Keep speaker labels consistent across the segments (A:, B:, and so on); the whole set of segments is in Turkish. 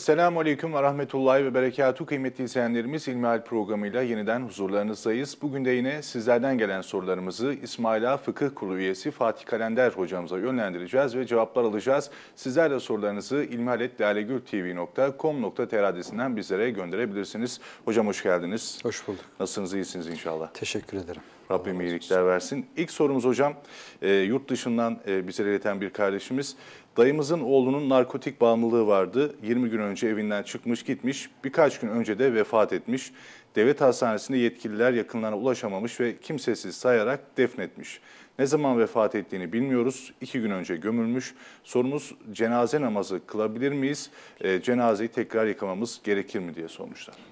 A: Esselamu Aleyküm ve Rahmetullahi ve Berekatuhu kıymetli izleyenlerimiz İlmihal programıyla yeniden huzurlarınızdayız. Bugün de yine sizlerden gelen sorularımızı İsmaila Fıkıh Kurulu üyesi Fatih Kalender hocamıza yönlendireceğiz ve cevaplar alacağız. Sizler de sorularınızı ilmihaletlalegültv.com.tr adresinden bizlere gönderebilirsiniz. Hocam hoş geldiniz.
B: Hoş bulduk.
A: Nasılsınız, iyisiniz inşallah.
B: Teşekkür ederim.
A: Rabbim iyilikler versin. İlk sorumuz hocam, e, yurt dışından e, bize ileten bir kardeşimiz. Dayımızın oğlunun narkotik bağımlılığı vardı. 20 gün önce evinden çıkmış gitmiş. Birkaç gün önce de vefat etmiş. Devlet hastanesinde yetkililer yakınlarına ulaşamamış ve kimsesiz sayarak defnetmiş. Ne zaman vefat ettiğini bilmiyoruz. İki gün önce gömülmüş. Sorumuz cenaze namazı kılabilir miyiz? E, cenazeyi tekrar yıkamamız gerekir mi diye sormuşlar.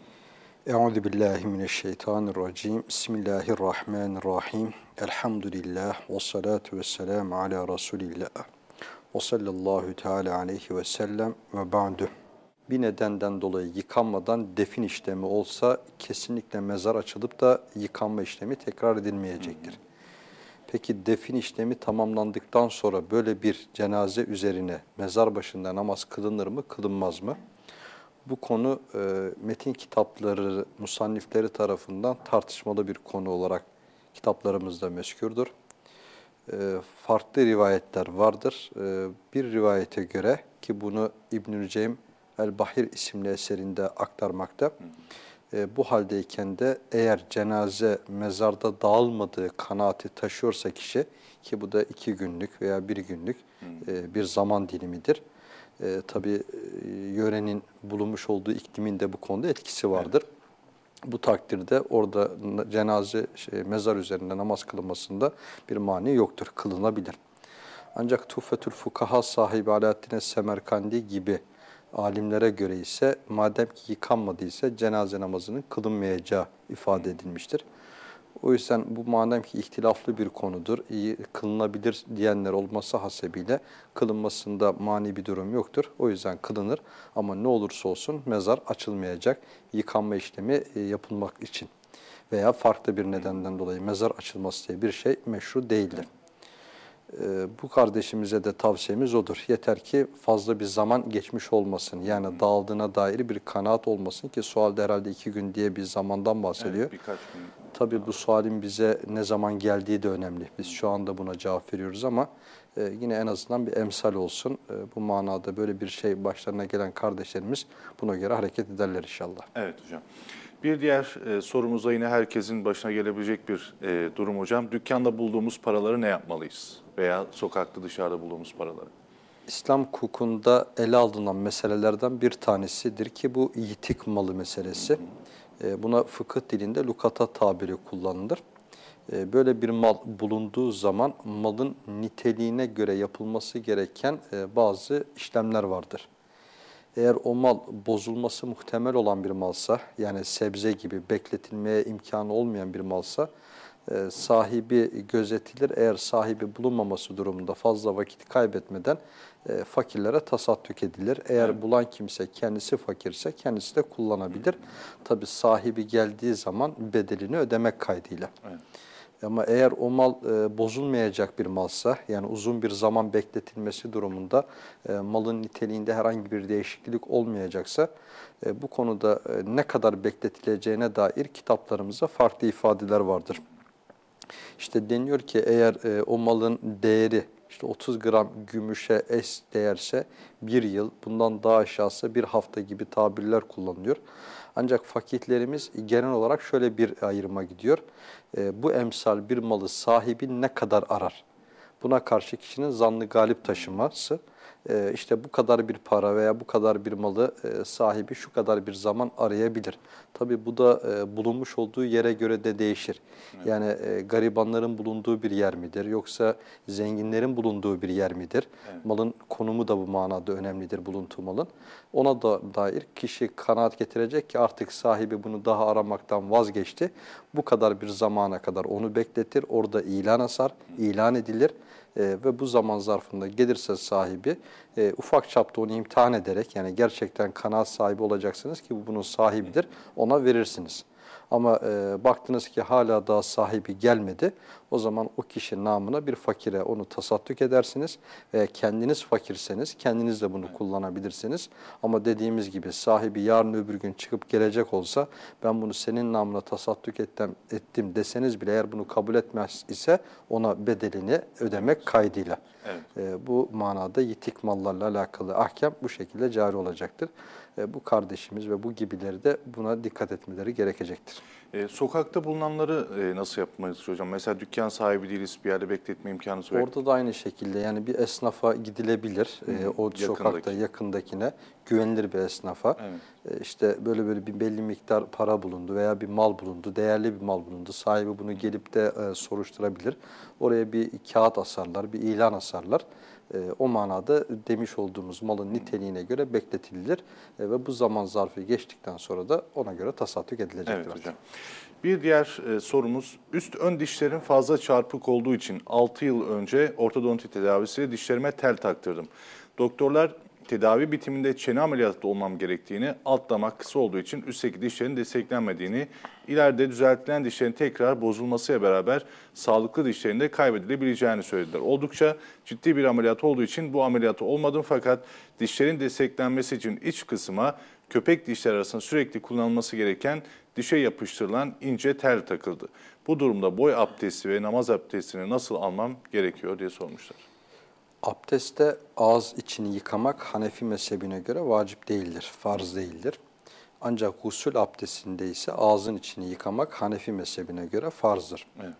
B: Euzu billahi mineşşeytanirracim. Bismillahirrahmanirrahim. Elhamdülillah ve salatu vesselam ala Resulillah. Ve sallallahu teala aleyhi ve sellem ve ba'du. Bir nedenden dolayı yıkanmadan defin işlemi olsa kesinlikle mezar açılıp da yıkanma işlemi tekrar edilmeyecektir. Peki defin işlemi tamamlandıktan sonra böyle bir cenaze üzerine mezar başında namaz kılınır mı, kılınmaz mı? Bu konu e, metin kitapları, musannifleri tarafından tartışmalı bir konu olarak kitaplarımızda meskürdür. E, farklı rivayetler vardır. E, bir rivayete göre ki bunu İbnül Ceym El-Bahir isimli eserinde aktarmakta. E, bu haldeyken de eğer cenaze mezarda dağılmadığı kanaati taşıyorsa kişi ki bu da iki günlük veya bir günlük e, bir zaman dilimidir e, tabii e, yörenin bulunmuş olduğu iklimin de bu konuda etkisi vardır. Evet. Bu takdirde orada cenaze şey, mezar üzerinde namaz kılınmasında bir mani yoktur, kılınabilir. Ancak Tuhfetül Fukaha sahibi Alaaddin Semerkandi gibi alimlere göre ise madem ki yıkanmadıysa cenaze namazının kılınmayacağı ifade edilmiştir. O yüzden bu madem ki ihtilaflı bir konudur, iyi kılınabilir diyenler olması hasebiyle kılınmasında mani bir durum yoktur. O yüzden kılınır ama ne olursa olsun mezar açılmayacak yıkanma işlemi e, yapılmak için veya farklı bir nedenden dolayı mezar açılması diye bir şey meşru değildir. Ee, bu kardeşimize de tavsiyemiz odur. Yeter ki fazla bir zaman geçmiş olmasın. Yani dağıldığına dair bir kanaat olmasın ki sualde herhalde iki gün diye bir zamandan bahsediyor. Evet, birkaç gün. Tabii bu sualin bize ne zaman geldiği de önemli. Biz şu anda buna cevap veriyoruz ama e, yine en azından bir emsal olsun. E, bu manada böyle bir şey başlarına gelen kardeşlerimiz buna göre hareket ederler inşallah.
A: Evet hocam. Bir diğer e, sorumuza yine herkesin başına gelebilecek bir e, durum hocam. Dükkanda bulduğumuz paraları ne yapmalıyız? Veya sokakta dışarıda bulduğumuz paraları.
B: İslam hukukunda ele alınan meselelerden bir tanesidir ki bu yitik malı meselesi. Hı hı. E, buna fıkıh dilinde lukata tabiri kullanılır. E, böyle bir mal bulunduğu zaman malın niteliğine göre yapılması gereken e, bazı işlemler vardır. Eğer o mal bozulması muhtemel olan bir malsa, yani sebze gibi bekletilmeye imkanı olmayan bir malsa, e, sahibi gözetilir. Eğer sahibi bulunmaması durumunda fazla vakit kaybetmeden e, fakirlere tasaddük edilir. Eğer evet. bulan kimse kendisi fakirse kendisi de kullanabilir. Tabi sahibi geldiği zaman bedelini ödemek kaydıyla. Evet. Ama eğer o mal e, bozulmayacak bir malsa, yani uzun bir zaman bekletilmesi durumunda e, malın niteliğinde herhangi bir değişiklik olmayacaksa, e, bu konuda e, ne kadar bekletileceğine dair kitaplarımızda farklı ifadeler vardır. İşte deniyor ki eğer e, o malın değeri işte 30 gram gümüşe eş değerse bir yıl, bundan daha aşağısı bir hafta gibi tabirler kullanılıyor. Ancak fakihlerimiz genel olarak şöyle bir ayrıma gidiyor. E, bu emsal bir malı sahibi ne kadar arar? Buna karşı kişinin zannı galip taşıması e, işte bu kadar bir para veya bu kadar bir malı e, sahibi şu kadar bir zaman arayabilir. Tabi bu da e, bulunmuş olduğu yere göre de değişir. Evet. Yani garibanların bulunduğu bir yer midir yoksa zenginlerin bulunduğu bir yer midir? Evet. Malın konumu da bu manada önemlidir bulunduğu malın. Ona da dair kişi kanaat getirecek ki artık sahibi bunu daha aramaktan vazgeçti. Bu kadar bir zamana kadar onu bekletir, orada ilan asar, ilan edilir e, ve bu zaman zarfında gelirse sahibi e, ufak çapta onu imtihan ederek yani gerçekten kanaat sahibi olacaksınız ki bu bunun sahibidir ona verirsiniz. Ama e, baktınız ki hala daha sahibi gelmedi. O zaman o kişi namına bir fakire onu tasadduk edersiniz. Ve kendiniz fakirseniz kendiniz de bunu kullanabilirsiniz. Ama dediğimiz gibi sahibi yarın öbür gün çıkıp gelecek olsa ben bunu senin namına tasadduk ettim, ettim deseniz bile eğer bunu kabul etmez ise ona bedelini ödemek kaydıyla.
A: Evet.
B: E, bu manada yitik mallarla alakalı ahkam bu şekilde cari olacaktır. E, bu kardeşimiz ve bu gibileri de buna dikkat etmeleri gerekecektir.
A: E, sokakta bulunanları e, nasıl yapmalıyız hocam? Mesela dükkan sahibi değiliz, bir yerde bekletme imkanı yok.
B: Orada da aynı şekilde yani bir esnafa gidilebilir. E, o sokakta
A: yakındaki.
B: yakındakine güvenilir bir esnafa.
A: Evet.
B: E, işte böyle böyle bir belli miktar para bulundu veya bir mal bulundu, değerli bir mal bulundu. Sahibi bunu gelip de e, soruşturabilir. Oraya bir kağıt asarlar, bir ilan asarlar. E, o manada demiş olduğumuz malın niteliğine göre bekletilir E, ve bu zaman zarfı geçtikten sonra da ona göre tasadduk edilecektir.
A: Evet hocam. Bir diğer e, sorumuz, üst ön dişlerim fazla çarpık olduğu için 6 yıl önce ortodonti tedavisiyle dişlerime tel taktırdım. Doktorlar tedavi bitiminde çene ameliyatı olmam gerektiğini, alt damak kısa olduğu için üstteki dişlerin desteklenmediğini, ileride düzeltilen dişlerin tekrar bozulmasıyla beraber sağlıklı dişlerin de kaybedilebileceğini söylediler. Oldukça ciddi bir ameliyat olduğu için bu ameliyatı olmadım fakat dişlerin desteklenmesi için iç kısma köpek dişler arasında sürekli kullanılması gereken dişe yapıştırılan ince tel takıldı. Bu durumda boy abdesti ve namaz abdestini nasıl almam gerekiyor diye sormuşlar.
B: Abdestte ağız içini yıkamak Hanefi mezhebine göre vacip değildir, farz değildir. Ancak gusül abdestinde ise ağzın içini yıkamak Hanefi mezhebine göre farzdır.
A: Evet.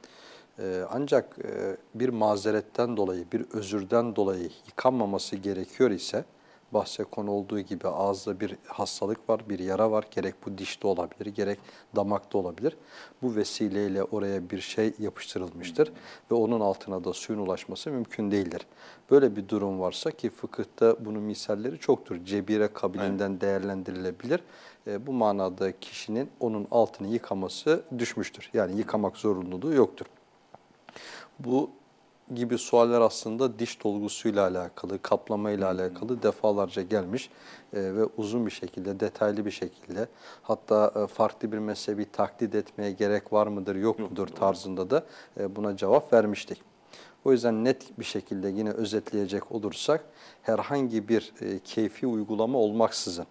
B: Ee, ancak e, bir mazeretten dolayı, bir özürden dolayı yıkanmaması gerekiyor ise, bahse konu olduğu gibi ağızda bir hastalık var, bir yara var. Gerek bu dişte olabilir, gerek damakta olabilir. Bu vesileyle oraya bir şey yapıştırılmıştır ve onun altına da suyun ulaşması mümkün değildir. Böyle bir durum varsa ki fıkıhta bunun misalleri çoktur. Cebire kabilinden değerlendirilebilir. E, bu manada kişinin onun altını yıkaması düşmüştür. Yani yıkamak zorunluluğu yoktur. Bu gibi sualler aslında diş dolgusuyla alakalı, kaplamayla alakalı defalarca gelmiş e, ve uzun bir şekilde, detaylı bir şekilde hatta e, farklı bir mezhebi taklit etmeye gerek var mıdır, yok mudur tarzında da e, buna cevap vermiştik. O yüzden net bir şekilde yine özetleyecek olursak herhangi bir e, keyfi uygulama olmaksızın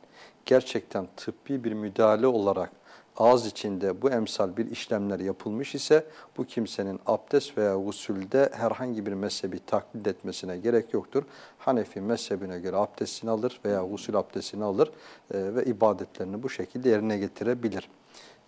B: gerçekten tıbbi bir müdahale olarak ağız içinde bu emsal bir işlemler yapılmış ise bu kimsenin abdest veya gusülde herhangi bir mezhebi taklit etmesine gerek yoktur. Hanefi mezhebine göre abdestini alır veya gusül abdestini alır e, ve ibadetlerini bu şekilde yerine getirebilir.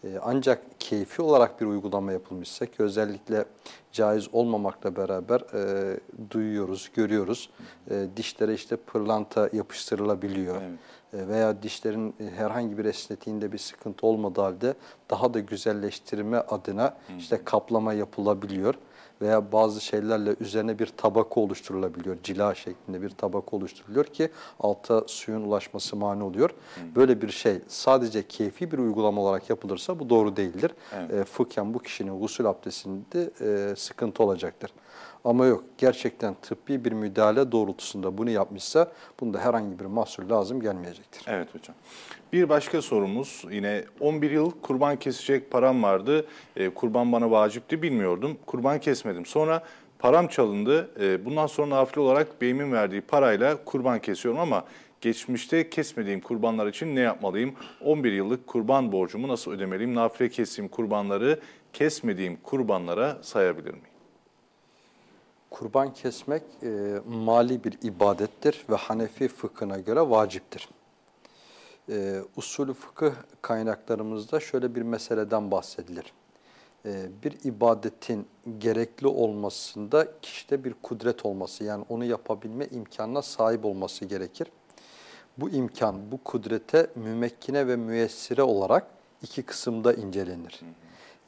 B: E, ancak keyfi olarak bir uygulama yapılmışsa ki özellikle caiz olmamakla beraber e, duyuyoruz, görüyoruz. E, dişlere işte pırlanta yapıştırılabiliyor.
A: Evet.
B: E, veya dişlerin e, herhangi bir estetiğinde bir sıkıntı olmadığı halde daha da güzelleştirme adına işte kaplama yapılabiliyor veya bazı şeylerle üzerine bir tabaka oluşturulabiliyor. Cila şeklinde bir tabaka oluşturuluyor ki alta suyun ulaşması mani oluyor. Böyle bir şey sadece keyfi bir uygulama olarak yapılırsa bu doğru değildir.
A: Evet.
B: E, fıkhen bu kişinin gusül abdestinde e, sıkıntı olacaktır. Ama yok gerçekten tıbbi bir müdahale doğrultusunda bunu yapmışsa bunda herhangi bir mahsur lazım gelmeyecektir.
A: Evet hocam. Bir başka sorumuz yine 11 yıl kurban kesecek param vardı. E, kurban bana vacipti bilmiyordum. Kurban kesmedim. Sonra param çalındı. E, bundan sonra nafile olarak beyimin verdiği parayla kurban kesiyorum ama geçmişte kesmediğim kurbanlar için ne yapmalıyım? 11 yıllık kurban borcumu nasıl ödemeliyim? Nafile kestiğim kurbanları kesmediğim kurbanlara sayabilir miyim?
B: Kurban kesmek e, mali bir ibadettir ve Hanefi fıkhına göre vaciptir. E, usulü fıkıh kaynaklarımızda şöyle bir meseleden bahsedilir. E, bir ibadetin gerekli olmasında kişide bir kudret olması yani onu yapabilme imkanına sahip olması gerekir. Bu imkan, bu kudrete mümekkine ve müessire olarak iki kısımda incelenir.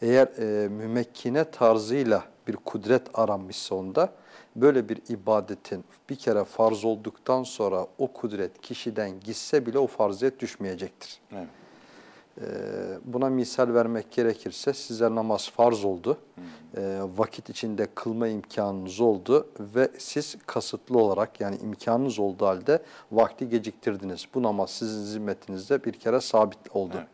B: Eğer e, mümekkine tarzıyla bir kudret aranmışsa onda, böyle bir ibadetin bir kere farz olduktan sonra o kudret kişiden gitse bile o farziyet düşmeyecektir.
A: Evet.
B: Ee, buna misal vermek gerekirse size namaz farz oldu. Ee, vakit içinde kılma imkanınız oldu ve siz kasıtlı olarak yani imkanınız olduğu halde vakti geciktirdiniz. Bu namaz sizin zimmetinizde bir kere sabit oldu.
A: Evet.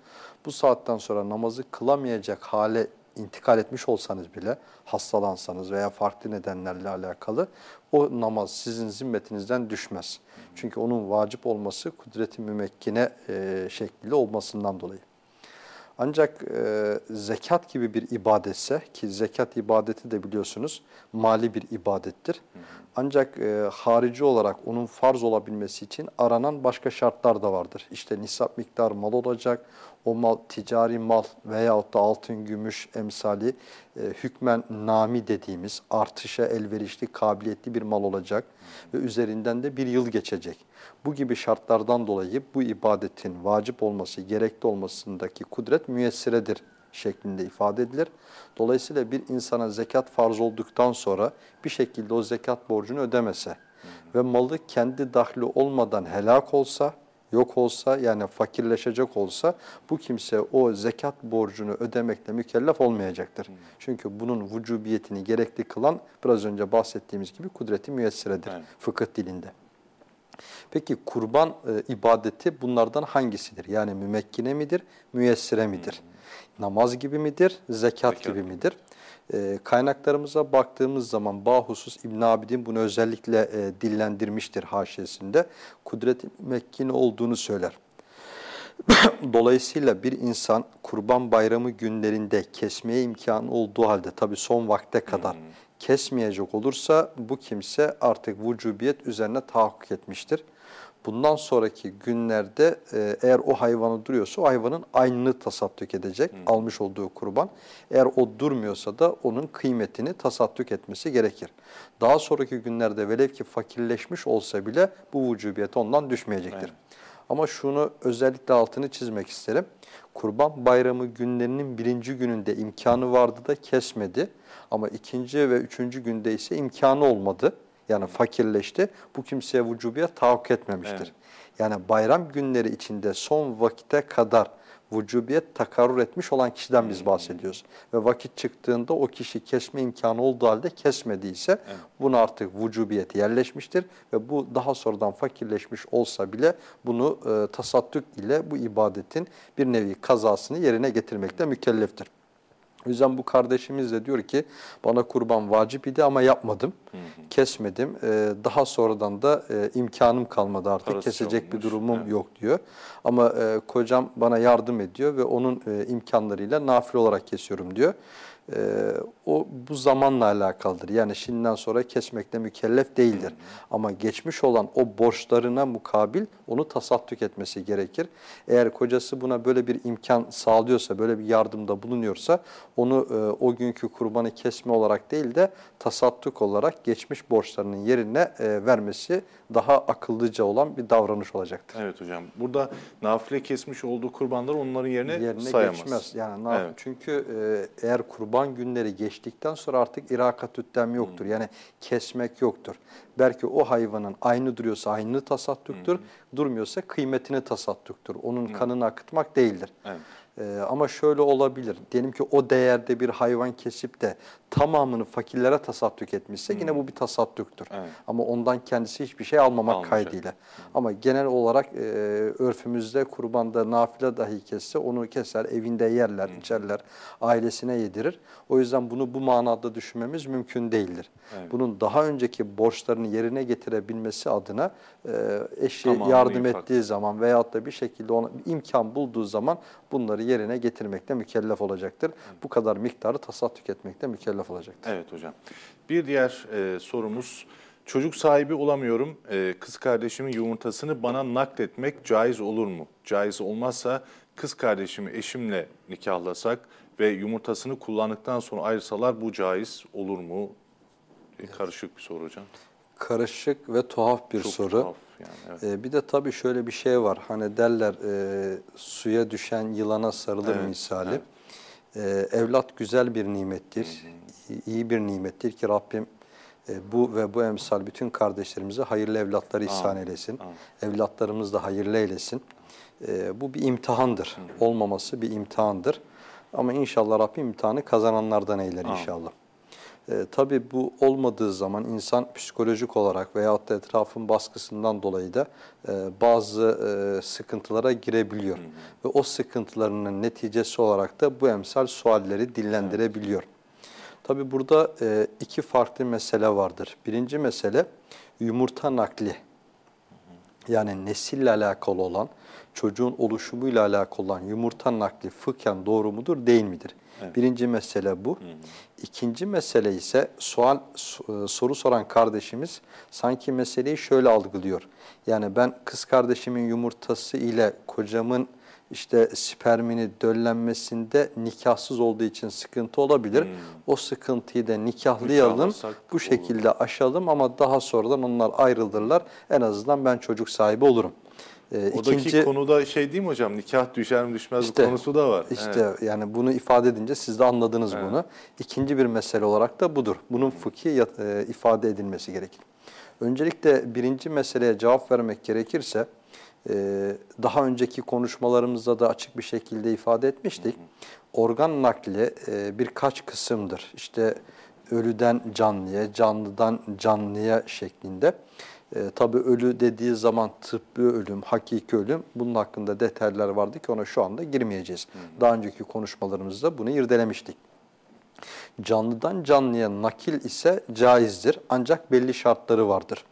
B: bu saatten sonra namazı kılamayacak hale intikal etmiş olsanız bile hastalansanız veya farklı nedenlerle alakalı o namaz sizin zimmetinizden düşmez. Çünkü onun vacip olması kudreti mümekkine e, şekliyle olmasından dolayı. Ancak e, zekat gibi bir ibadetse ki zekat ibadeti de biliyorsunuz mali bir ibadettir. Ancak e, harici olarak onun farz olabilmesi için aranan başka şartlar da vardır. İşte nisap miktarı mal olacak, o mal ticari mal veyahut da altın, gümüş emsali e, hükmen nami dediğimiz artışa elverişli, kabiliyetli bir mal olacak ve üzerinden de bir yıl geçecek. Bu gibi şartlardan dolayı bu ibadetin vacip olması, gerekli olmasındaki kudret müyessiredir şeklinde ifade edilir. Dolayısıyla bir insana zekat farz olduktan sonra bir şekilde o zekat borcunu ödemese ve malı kendi dahli olmadan helak olsa, yok olsa yani fakirleşecek olsa bu kimse o zekat borcunu ödemekle mükellef olmayacaktır. Çünkü bunun vücubiyetini gerekli kılan biraz önce bahsettiğimiz gibi kudreti müyessiredir
A: Evet.
B: fıkıh dilinde. Peki kurban e, ibadeti bunlardan hangisidir? Yani mümekkine midir, müyessire midir? Namaz gibi midir, zekat,
A: Zekat
B: gibi. midir? E, kaynaklarımıza baktığımız zaman bahusus İbn Abidin bunu özellikle e, dillendirmiştir haşiyesinde. Kudret-i mümekkine olduğunu söyler. Dolayısıyla bir insan kurban bayramı günlerinde kesmeye imkanı olduğu halde tabi son vakte kadar kesmeyecek olursa bu kimse artık vücubiyet üzerine tahakkuk etmiştir. Bundan sonraki günlerde e, eğer o hayvanı duruyorsa o hayvanın aynını tasaddük edecek almış olduğu kurban. Eğer o durmuyorsa da onun kıymetini tasaddük etmesi gerekir. Daha sonraki günlerde velev ki fakirleşmiş olsa bile bu vücubiyet ondan düşmeyecektir. Ama şunu özellikle altını çizmek isterim. Kurban bayramı günlerinin birinci gününde imkanı vardı da kesmedi. Ama ikinci ve üçüncü günde ise imkanı olmadı. Yani fakirleşti. Bu kimseye vücubiyet tahakkuk etmemiştir.
A: Evet.
B: Yani bayram günleri içinde son vakite kadar vücubiyet takarrur etmiş olan kişiden biz bahsediyoruz. Ve vakit çıktığında o kişi kesme imkanı olduğu halde kesmediyse bunu artık vücubiyeti yerleşmiştir. Ve bu daha sonradan fakirleşmiş olsa bile bunu e, tasaddük ile bu ibadetin bir nevi kazasını yerine getirmekte mükelleftir. O yüzden bu kardeşimiz de diyor ki bana kurban vacip idi ama yapmadım, kesmedim. Ee, daha sonradan da e, imkanım kalmadı artık,
A: Parası
B: kesecek bir
A: olmuş,
B: durumum
A: evet.
B: yok diyor. Ama e, kocam bana yardım ediyor ve onun e, imkanlarıyla nafile olarak kesiyorum diyor. E, o bu zamanla alakalıdır. Yani şimdiden sonra kesmekle mükellef değildir. Ama geçmiş olan o borçlarına mukabil onu tasaddük etmesi gerekir. Eğer kocası buna böyle bir imkan sağlıyorsa, böyle bir yardımda bulunuyorsa onu e, o günkü kurbanı kesme olarak değil de tasadduk olarak geçmiş borçlarının yerine e, vermesi daha akıllıca olan bir davranış olacaktır.
A: Evet hocam. Burada nafile kesmiş olduğu kurbanlar onların yerine,
B: yerine
A: sayamaz.
B: geçmez. Yani
A: Evet.
B: Çünkü e, eğer kurban günleri geçtikten sonra artık irakatüttem yoktur. Yani kesmek yoktur. Belki o hayvanın aynı duruyorsa aynı tasadduktur, durmuyorsa kıymetini tasadduktur. Onun kanını akıtmak değildir.
A: Evet.
B: Ee, ama şöyle olabilir. Diyelim ki o değerde bir hayvan kesip de tamamını fakirlere tasadduk etmişse yine bu bir tasadduktur.
A: Evet.
B: Ama ondan kendisi hiçbir şey almamak
A: Almayacak.
B: kaydıyla. Ama genel olarak e, örfümüzde kurbanda nafile dahi kesse onu keser, evinde yerler, içerler, ailesine yedirir. O yüzden bunu bu manada düşünmemiz mümkün değildir.
A: Evet.
B: Bunun daha önceki borçlarını yerine getirebilmesi adına e, eşi
A: Tamamını
B: yardım
A: infak.
B: ettiği zaman veyahut da bir şekilde ona imkan bulduğu zaman bunları yerine getirmekte mükellef olacaktır. Bu kadar miktarı tasadduk etmekte mükellef olacaktır.
A: Evet hocam. Bir diğer e, sorumuz. Çocuk sahibi olamıyorum. E, kız kardeşimin yumurtasını bana nakletmek caiz olur mu? Caiz olmazsa kız kardeşimi eşimle nikahlasak ve yumurtasını kullandıktan sonra ayrılsalar bu caiz olur mu? E, Karışık bir soru hocam.
B: Karışık ve tuhaf bir
A: Çok
B: soru.
A: tuhaf yani, evet.
B: Ee, bir de tabii şöyle bir şey var. Hani derler e, suya düşen yılana sarılır
A: Evet,
B: misali. Ee, evlat güzel bir nimettir. iyi- iyi bir nimettir ki Rabbim e, bu ve bu emsal bütün kardeşlerimize hayırlı evlatları ihsan
A: Amin,
B: eylesin.
A: amin.
B: Evlatlarımız da hayırlı eylesin. Ee, bu bir imtihandır. Olmaması bir imtihandır. Ama inşallah Rabbim imtihanı kazananlardan eyler
A: Amin.
B: inşallah. E, tabii bu olmadığı zaman insan psikolojik olarak veyahut da etrafın baskısından dolayı da e, bazı e, sıkıntılara girebiliyor. Ve o sıkıntılarının neticesi olarak da bu emsal sualleri dillendirebiliyor. Tabii burada e, iki farklı mesele vardır. Birinci mesele yumurta nakli. Yani nesille alakalı olan, çocuğun oluşumuyla alakalı olan yumurta nakli fıkhen doğru mudur değil midir? Birinci mesele bu. İkinci mesele ise sual so- e, soru soran kardeşimiz sanki meseleyi şöyle algılıyor. Yani ben kız kardeşimin yumurtası ile kocamın işte spermini döllenmesinde nikahsız olduğu için sıkıntı olabilir. O sıkıntıyı da nikahlayalım, bu
A: olur.
B: şekilde aşalım ama daha sonradan onlar ayrılırlar. En azından ben çocuk sahibi olurum. Ee,
A: Oradaki konuda şey değil mi hocam? Nikah düşer mi düşmez
B: İşte,
A: konusu da var.
B: İşte
A: Evet.
B: yani bunu ifade edince siz de anladınız bunu. İkinci bir mesele olarak da budur. Bunun fıkhi yat- e, ifade edilmesi gerekir. Öncelikle birinci meseleye cevap vermek gerekirse daha önceki konuşmalarımızda da açık bir şekilde ifade etmiştik. Organ nakli e, birkaç kısımdır. İşte ölüden canlıya, canlıdan canlıya şeklinde. E, tabii ölü dediği zaman tıbbi ölüm, hakiki ölüm bunun hakkında detaylar vardı ki ona şu anda girmeyeceğiz. Daha önceki konuşmalarımızda bunu irdelemiştik. Canlıdan canlıya nakil ise caizdir ancak belli şartları vardır.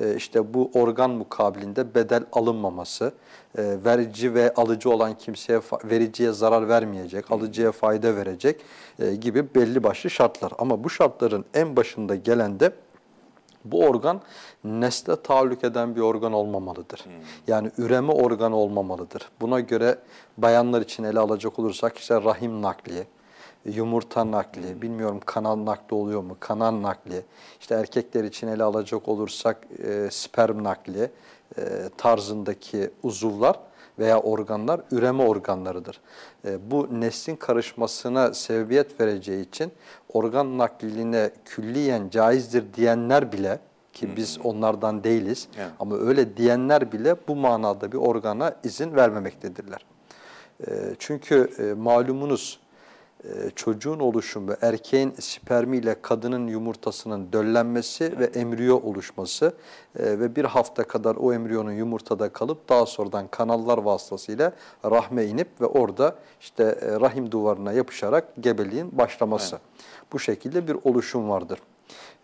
B: E, işte bu organ mukabilinde bedel alınmaması, e, verici ve alıcı olan kimseye vericiye zarar vermeyecek, alıcıya fayda verecek e, gibi belli başlı şartlar. Ama bu şartların en başında gelen de bu organ nesle tahallük eden bir organ olmamalıdır. Yani üreme organı olmamalıdır. Buna göre bayanlar için ele alacak olursak işte rahim nakli, yumurta nakli, bilmiyorum kanal nakli oluyor mu, kanal nakli, işte erkekler için ele alacak olursak e, sperm nakli e, tarzındaki uzuvlar veya organlar üreme organlarıdır. E, bu neslin karışmasına sebebiyet vereceği için organ nakline külliyen caizdir diyenler bile ki biz onlardan değiliz
A: Evet.
B: ama öyle diyenler bile bu manada bir organa izin vermemektedirler. E, çünkü e, malumunuz çocuğun oluşumu, erkeğin spermiyle kadının yumurtasının döllenmesi ve embriyo oluşması e, ve bir hafta kadar o embriyonun yumurtada kalıp daha sonradan kanallar vasıtasıyla rahme inip ve orada işte e, rahim duvarına yapışarak gebeliğin başlaması. Bu şekilde bir oluşum vardır.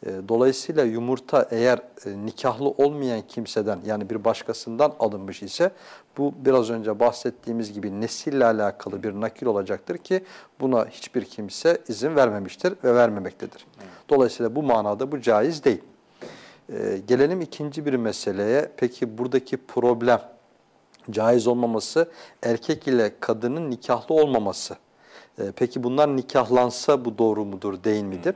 B: E, Dolayısıyla yumurta eğer e, nikahlı olmayan kimseden yani bir başkasından alınmış ise bu biraz önce bahsettiğimiz gibi nesille alakalı bir nakil olacaktır ki buna hiçbir kimse izin vermemiştir ve vermemektedir. Dolayısıyla bu manada bu caiz değil. E, Gelelim ikinci bir meseleye. Peki buradaki problem caiz olmaması erkek ile kadının nikahlı olmaması. E, Peki bunlar nikahlansa bu doğru mudur değil midir?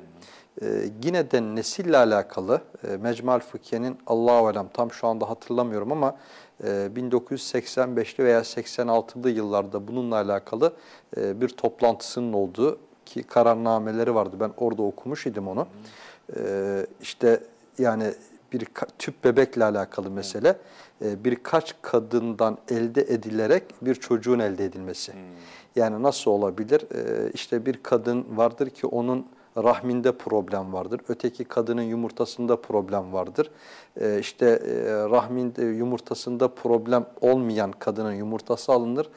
B: E, yine de nesille alakalı e, Mecmal Fıkhiye'nin Allahu Alem tam şu anda hatırlamıyorum ama e, 1985'li veya 86'lı yıllarda bununla alakalı e, bir toplantısının olduğu ki kararnameleri vardı. Ben orada okumuş idim onu. E, işte yani bir tüp bebekle alakalı mesele e, birkaç kadından elde edilerek bir çocuğun elde edilmesi. Yani nasıl olabilir? E, işte bir kadın vardır ki onun rahminde problem vardır. Öteki kadının yumurtasında problem vardır. E, işte e, rahminde yumurtasında problem olmayan kadının yumurtası alınır.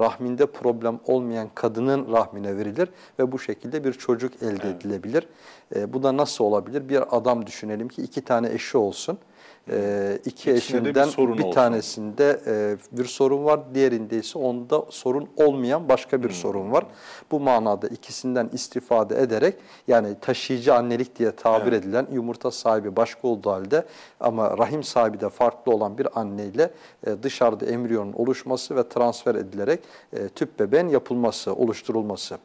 B: Rahminde problem olmayan kadının rahmine verilir ve bu şekilde bir çocuk elde edilebilir. E, bu da nasıl olabilir? Bir adam düşünelim ki iki tane eşi olsun. E, iki
A: de bir
B: bir tanesinde e, bir sorun var, diğerinde ise onda sorun olmayan başka bir sorun var. Bu manada ikisinden istifade ederek yani taşıyıcı annelik diye tabir edilen yumurta sahibi başka olduğu halde ama rahim sahibi de farklı olan bir anneyle e, dışarıda embriyonun oluşması ve transfer edilerek e, tüp bebeğin yapılması, oluşturulması.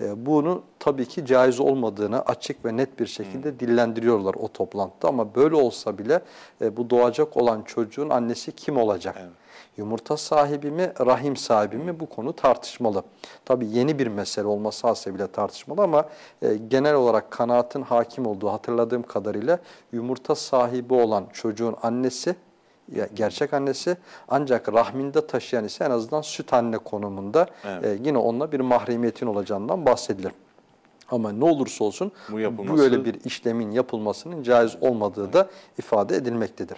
B: E, Bunun tabii ki caiz olmadığını açık ve net bir şekilde dillendiriyorlar o toplantıda ama böyle olsa bile e, bu doğacak olan çocuğun annesi kim olacak? Yumurta sahibi mi, rahim sahibi mi bu konu tartışmalı. Tabii yeni bir mesele olması hasebiyle tartışmalı ama e, genel olarak kanaatin hakim olduğu hatırladığım kadarıyla yumurta sahibi olan çocuğun annesi gerçek annesi ancak rahminde taşıyan ise en azından süt anne konumunda
A: Evet.
B: e, yine onunla bir mahremiyetin olacağından bahsedilir. Ama ne olursa olsun
A: Bu yapılması-
B: böyle bir işlemin yapılmasının caiz olmadığı da ifade edilmektedir.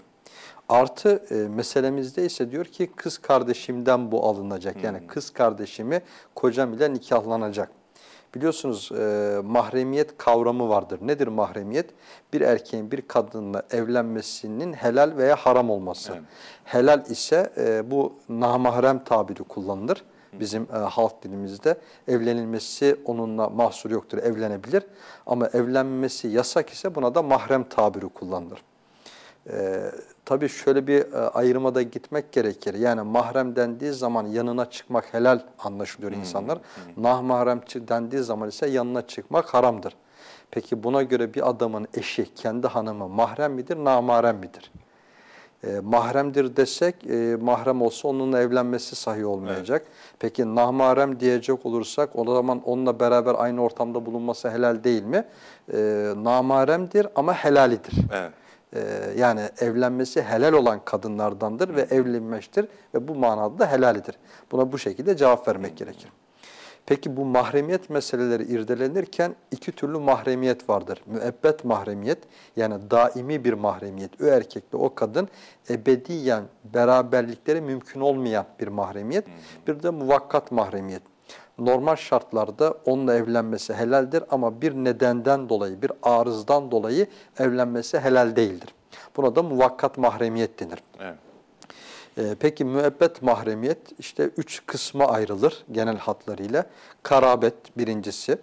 B: Artı e, meselemizde ise diyor ki kız kardeşimden bu alınacak. Yani kız kardeşimi kocam ile nikahlanacak. Biliyorsunuz e, mahremiyet kavramı vardır. Nedir mahremiyet? Bir erkeğin bir kadınla evlenmesinin helal veya haram olması.
A: Evet.
B: Helal ise e, bu namahrem tabiri kullanılır. Bizim e, halk dilimizde evlenilmesi onunla mahsur yoktur, evlenebilir. Ama evlenmesi yasak ise buna da mahrem tabiri kullanılır. Ee, tabii şöyle bir e, ayrıma da gitmek gerekir. Yani mahrem dendiği zaman yanına çıkmak helal anlaşılıyor insanlar. Nahmahrem çı- dendiği zaman ise yanına çıkmak haramdır. Peki buna göre bir adamın eşi, kendi hanımı mahrem midir, namahrem midir? E, mahremdir desek, e, mahrem olsa onunla evlenmesi sahih olmayacak. Peki nahmahrem diyecek olursak, o zaman onunla beraber aynı ortamda bulunması helal değil mi? E, namahremdir ama helalidir.
A: Evet.
B: Ee, yani evlenmesi helal olan kadınlardandır ve evlenmiştir ve bu manada da helalidir. Buna bu şekilde cevap vermek gerekir. Peki bu mahremiyet meseleleri irdelenirken iki türlü mahremiyet vardır. Müebbet mahremiyet yani daimi bir mahremiyet. O erkekle o kadın ebediyen beraberlikleri mümkün olmayan bir mahremiyet. Bir de muvakkat mahremiyet. Normal şartlarda onunla evlenmesi helaldir ama bir nedenden dolayı, bir arızdan dolayı evlenmesi helal değildir. Buna da muvakkat mahremiyet denir.
A: Evet.
B: Ee, peki müebbet mahremiyet işte üç kısma ayrılır genel hatlarıyla. Karabet birincisi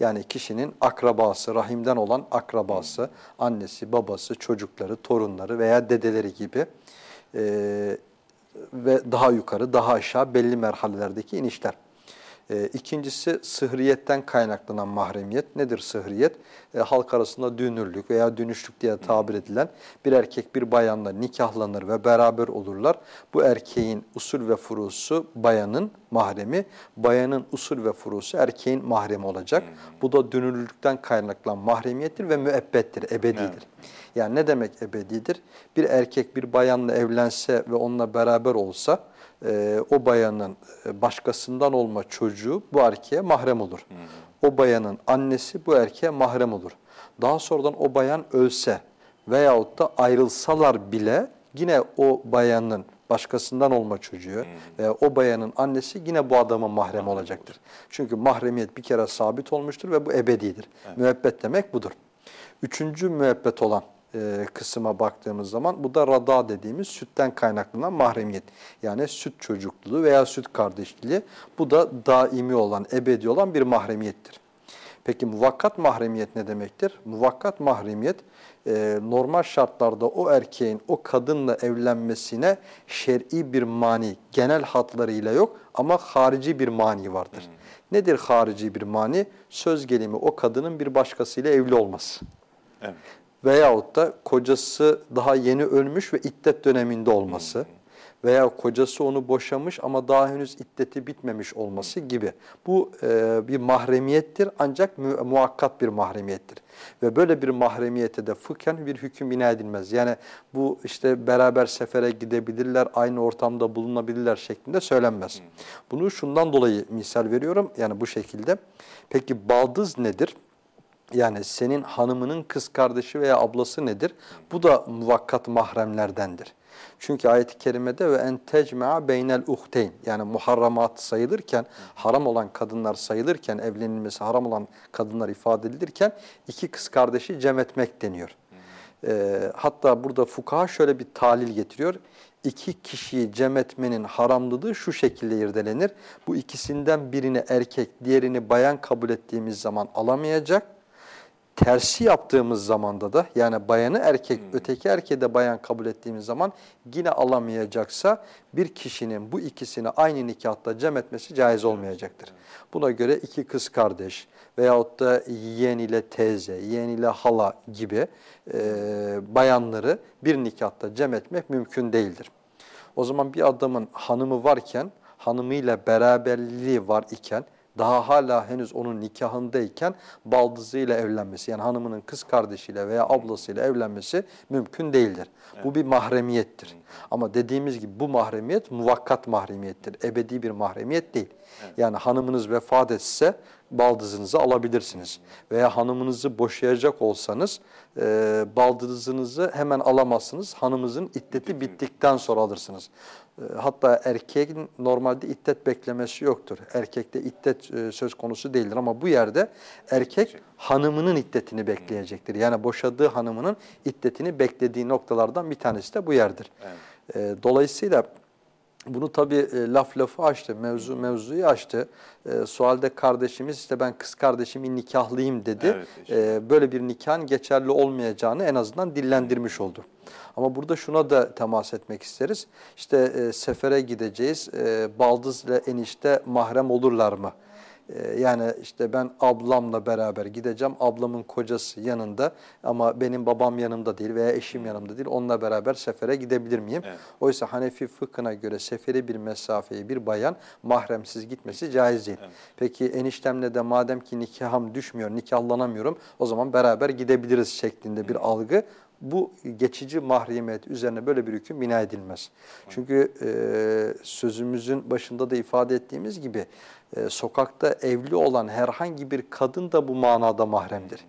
B: yani kişinin akrabası, rahimden olan akrabası, annesi, babası, çocukları, torunları veya dedeleri gibi ee, ve daha yukarı, daha aşağı belli merhalelerdeki inişler. E, ikincisi sıhriyetten kaynaklanan mahremiyet. Nedir sıhriyet? E, halk arasında dünürlük veya dönüşlük diye tabir edilen bir erkek bir bayanla nikahlanır ve beraber olurlar. Bu erkeğin usul ve furusu bayanın mahremi, bayanın usul ve furusu erkeğin mahremi olacak. Bu da dünürlükten kaynaklanan mahremiyettir ve müebbettir, ebedidir. Yani ne demek ebedidir? Bir erkek bir bayanla evlense ve onunla beraber olsa e, o bayanın e, başkasından olma çocuğu bu erkeğe mahrem olur. O bayanın annesi bu erkeğe mahrem olur. Daha sonradan o bayan ölse veyahut da ayrılsalar bile yine o bayanın başkasından olma çocuğu veya o bayanın annesi yine bu adama mahrem olacaktır. Çünkü mahremiyet bir kere sabit olmuştur ve bu ebedidir. Müebbet demek budur. Üçüncü müebbet olan e, kısma baktığımız zaman bu da rada dediğimiz sütten kaynaklanan mahremiyet. Yani süt çocukluğu veya süt kardeşliği bu da daimi olan, ebedi olan bir mahremiyettir. Peki muvakkat mahremiyet ne demektir? Muvakkat mahremiyet e, normal şartlarda o erkeğin o kadınla evlenmesine şer'i bir mani, genel hatlarıyla yok ama harici bir mani vardır. Nedir harici bir mani? Söz gelimi o kadının bir başkasıyla evli olması.
A: Evet.
B: Veyahut da kocası daha yeni ölmüş ve iddet döneminde olması veya kocası onu boşamış ama daha henüz iddeti bitmemiş olması gibi. Bu e, bir mahremiyettir ancak mu muakkat bir mahremiyettir. Ve böyle bir mahremiyete de fıkhen bir hüküm bina edilmez. Yani bu işte beraber sefere gidebilirler, aynı ortamda bulunabilirler şeklinde söylenmez. Bunu şundan dolayı misal veriyorum yani bu şekilde. Peki baldız nedir? Yani senin hanımının kız kardeşi veya ablası nedir? Bu da muvakkat mahremlerdendir. Çünkü ayet-i kerimede ve en tecmea beynel uhteyn yani muharramat sayılırken haram olan kadınlar sayılırken evlenilmesi haram olan kadınlar ifade edilirken iki kız kardeşi cem etmek deniyor. Ee, hatta burada fukaha şöyle bir talil getiriyor. İki kişiyi cem etmenin haramlılığı şu şekilde irdelenir. Bu ikisinden birini erkek, diğerini bayan kabul ettiğimiz zaman alamayacak. Tersi yaptığımız zamanda da yani bayanı erkek, öteki erkeği de bayan kabul ettiğimiz zaman yine alamayacaksa bir kişinin bu ikisini aynı nikahta cem etmesi caiz olmayacaktır. Buna göre iki kız kardeş veyahut da yeğen ile teyze, yeğen ile hala gibi e, bayanları bir nikahta cem etmek mümkün değildir. O zaman bir adamın hanımı varken, hanımıyla beraberliği var iken, daha hala henüz onun nikahındayken baldızıyla evlenmesi yani hanımının kız kardeşiyle veya ablasıyla evlenmesi mümkün değildir. Bu bir mahremiyettir. Ama dediğimiz gibi bu mahremiyet muvakkat mahremiyettir. Ebedi bir mahremiyet değil. Yani hanımınız vefat etse baldızınızı alabilirsiniz. Veya hanımınızı boşayacak olsanız e, baldızınızı hemen alamazsınız. Hanımınızın iddeti bittikten sonra alırsınız. E, hatta erkeğin normalde iddet beklemesi yoktur. Erkekte iddet e, söz konusu değildir ama bu yerde erkek hanımının iddetini bekleyecektir. Yani boşadığı hanımının iddetini beklediği noktalardan bir tanesi de bu yerdir. E, dolayısıyla bunu tabii e, laf lafı açtı, mevzu mevzuyu açtı. E, sualde kardeşimiz işte ben kız kardeşimi nikahlıyım dedi.
A: Evet, işte.
B: E, böyle bir nikahın geçerli olmayacağını en azından dillendirmiş oldu. Ama burada şuna da temas etmek isteriz. İşte e, sefere gideceğiz, e, baldız ile enişte mahrem olurlar mı? E, yani işte ben ablamla beraber gideceğim, ablamın kocası yanında ama benim babam yanımda değil veya eşim yanımda değil, onunla beraber sefere gidebilir miyim?
A: Evet.
B: Oysa Hanefi fıkhına göre seferi bir mesafeyi bir bayan mahremsiz gitmesi caiz değil. Peki eniştemle de madem ki nikahım düşmüyor, nikahlanamıyorum o zaman beraber gidebiliriz şeklinde bir algı. Bu geçici mahremiyet üzerine böyle bir hüküm bina edilmez. Çünkü e, sözümüzün başında da ifade ettiğimiz gibi e, sokakta evli olan herhangi bir kadın da bu manada mahremdir.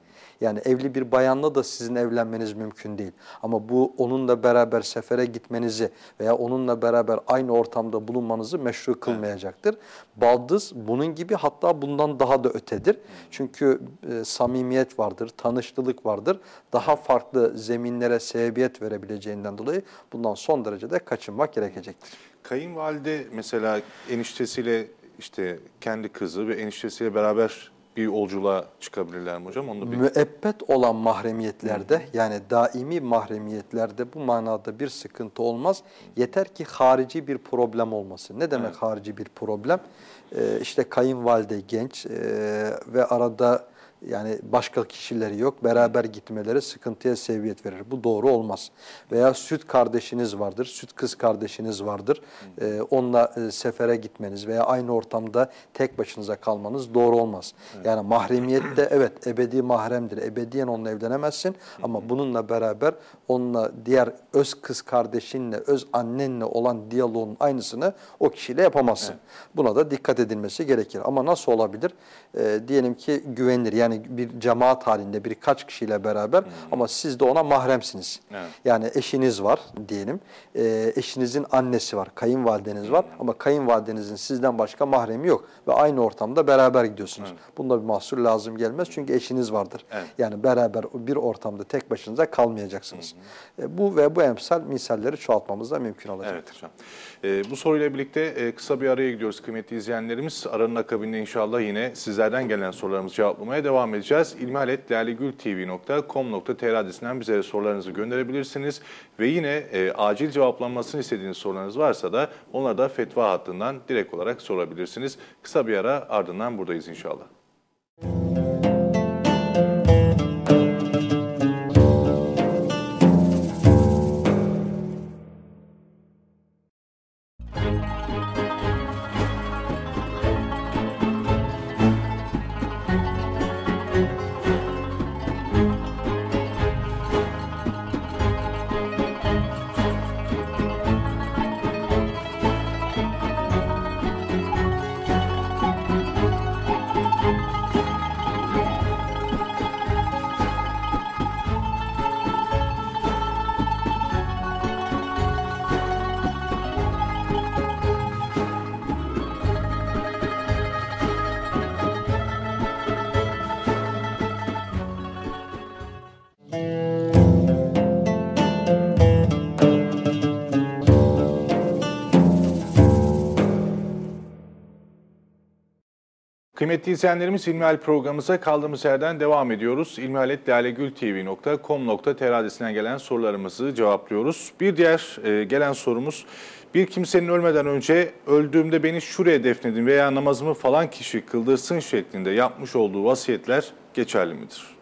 B: Yani evli bir bayanla da sizin evlenmeniz mümkün değil. Ama bu onunla beraber sefere gitmenizi veya onunla beraber aynı ortamda bulunmanızı meşru kılmayacaktır. Baldız bunun gibi hatta bundan daha da ötedir. Çünkü e, samimiyet vardır, tanışlılık vardır. Daha farklı zeminlere sebebiyet verebileceğinden dolayı bundan son derecede kaçınmak gerekecektir.
A: Kayınvalide mesela eniştesiyle işte kendi kızı ve eniştesiyle beraber bir yolculuğa çıkabilirler mi hocam? Onu da bir...
B: Müebbet olan mahremiyetlerde yani daimi mahremiyetlerde bu manada bir sıkıntı olmaz. Yeter ki harici bir problem olmasın. Ne demek harici bir problem? Ee, işte kayınvalide genç ee, ve arada yani başka kişileri yok. Beraber gitmeleri sıkıntıya sebebiyet verir. Bu doğru olmaz. Veya süt kardeşiniz vardır, süt kız kardeşiniz vardır. Ee, onunla e, sefere gitmeniz veya aynı ortamda tek başınıza kalmanız doğru olmaz. Yani mahremiyette evet ebedi mahremdir. Ebediyen onunla evlenemezsin ama bununla beraber onunla diğer öz kız kardeşinle, öz annenle olan diyaloğun aynısını o kişiyle yapamazsın. Buna da dikkat edilmesi gerekir. Ama nasıl olabilir? Ee, diyelim ki güvenilir. Yani bir cemaat halinde birkaç kişiyle beraber ama siz de ona mahremsiniz.
A: Evet.
B: Yani eşiniz var diyelim. Ee, eşinizin annesi var, kayınvalideniz var ama kayınvalidenizin sizden başka mahremi yok ve aynı ortamda beraber gidiyorsunuz. Bunda bir mahsur lazım gelmez çünkü eşiniz vardır.
A: Evet.
B: Yani beraber bir ortamda tek başınıza kalmayacaksınız. E, bu ve bu emsal misalleri çoğaltmamız da mümkün olacak.
A: Evet hocam. Ee, bu soruyla birlikte e, kısa bir araya gidiyoruz kıymetli izleyenlerimiz. Aranın akabinde inşallah yine sizlerden gelen sorularımızı cevaplamaya devam edeceğiz. ilmihaletlalegültv.com.tr adresinden bize sorularınızı gönderebilirsiniz. Ve yine e, acil cevaplanmasını istediğiniz sorularınız varsa da onları da fetva hattından direkt olarak sorabilirsiniz. Kısa bir ara ardından buradayız inşallah. Música Kıymetli izleyenlerimiz İlmihal programımıza kaldığımız yerden devam ediyoruz. ilmihaletlalegültv.com.tr adresinden gelen sorularımızı cevaplıyoruz. Bir diğer e, gelen sorumuz, bir kimsenin ölmeden önce öldüğümde beni şuraya defnedin veya namazımı falan kişi kıldırsın şeklinde yapmış olduğu vasiyetler geçerli midir?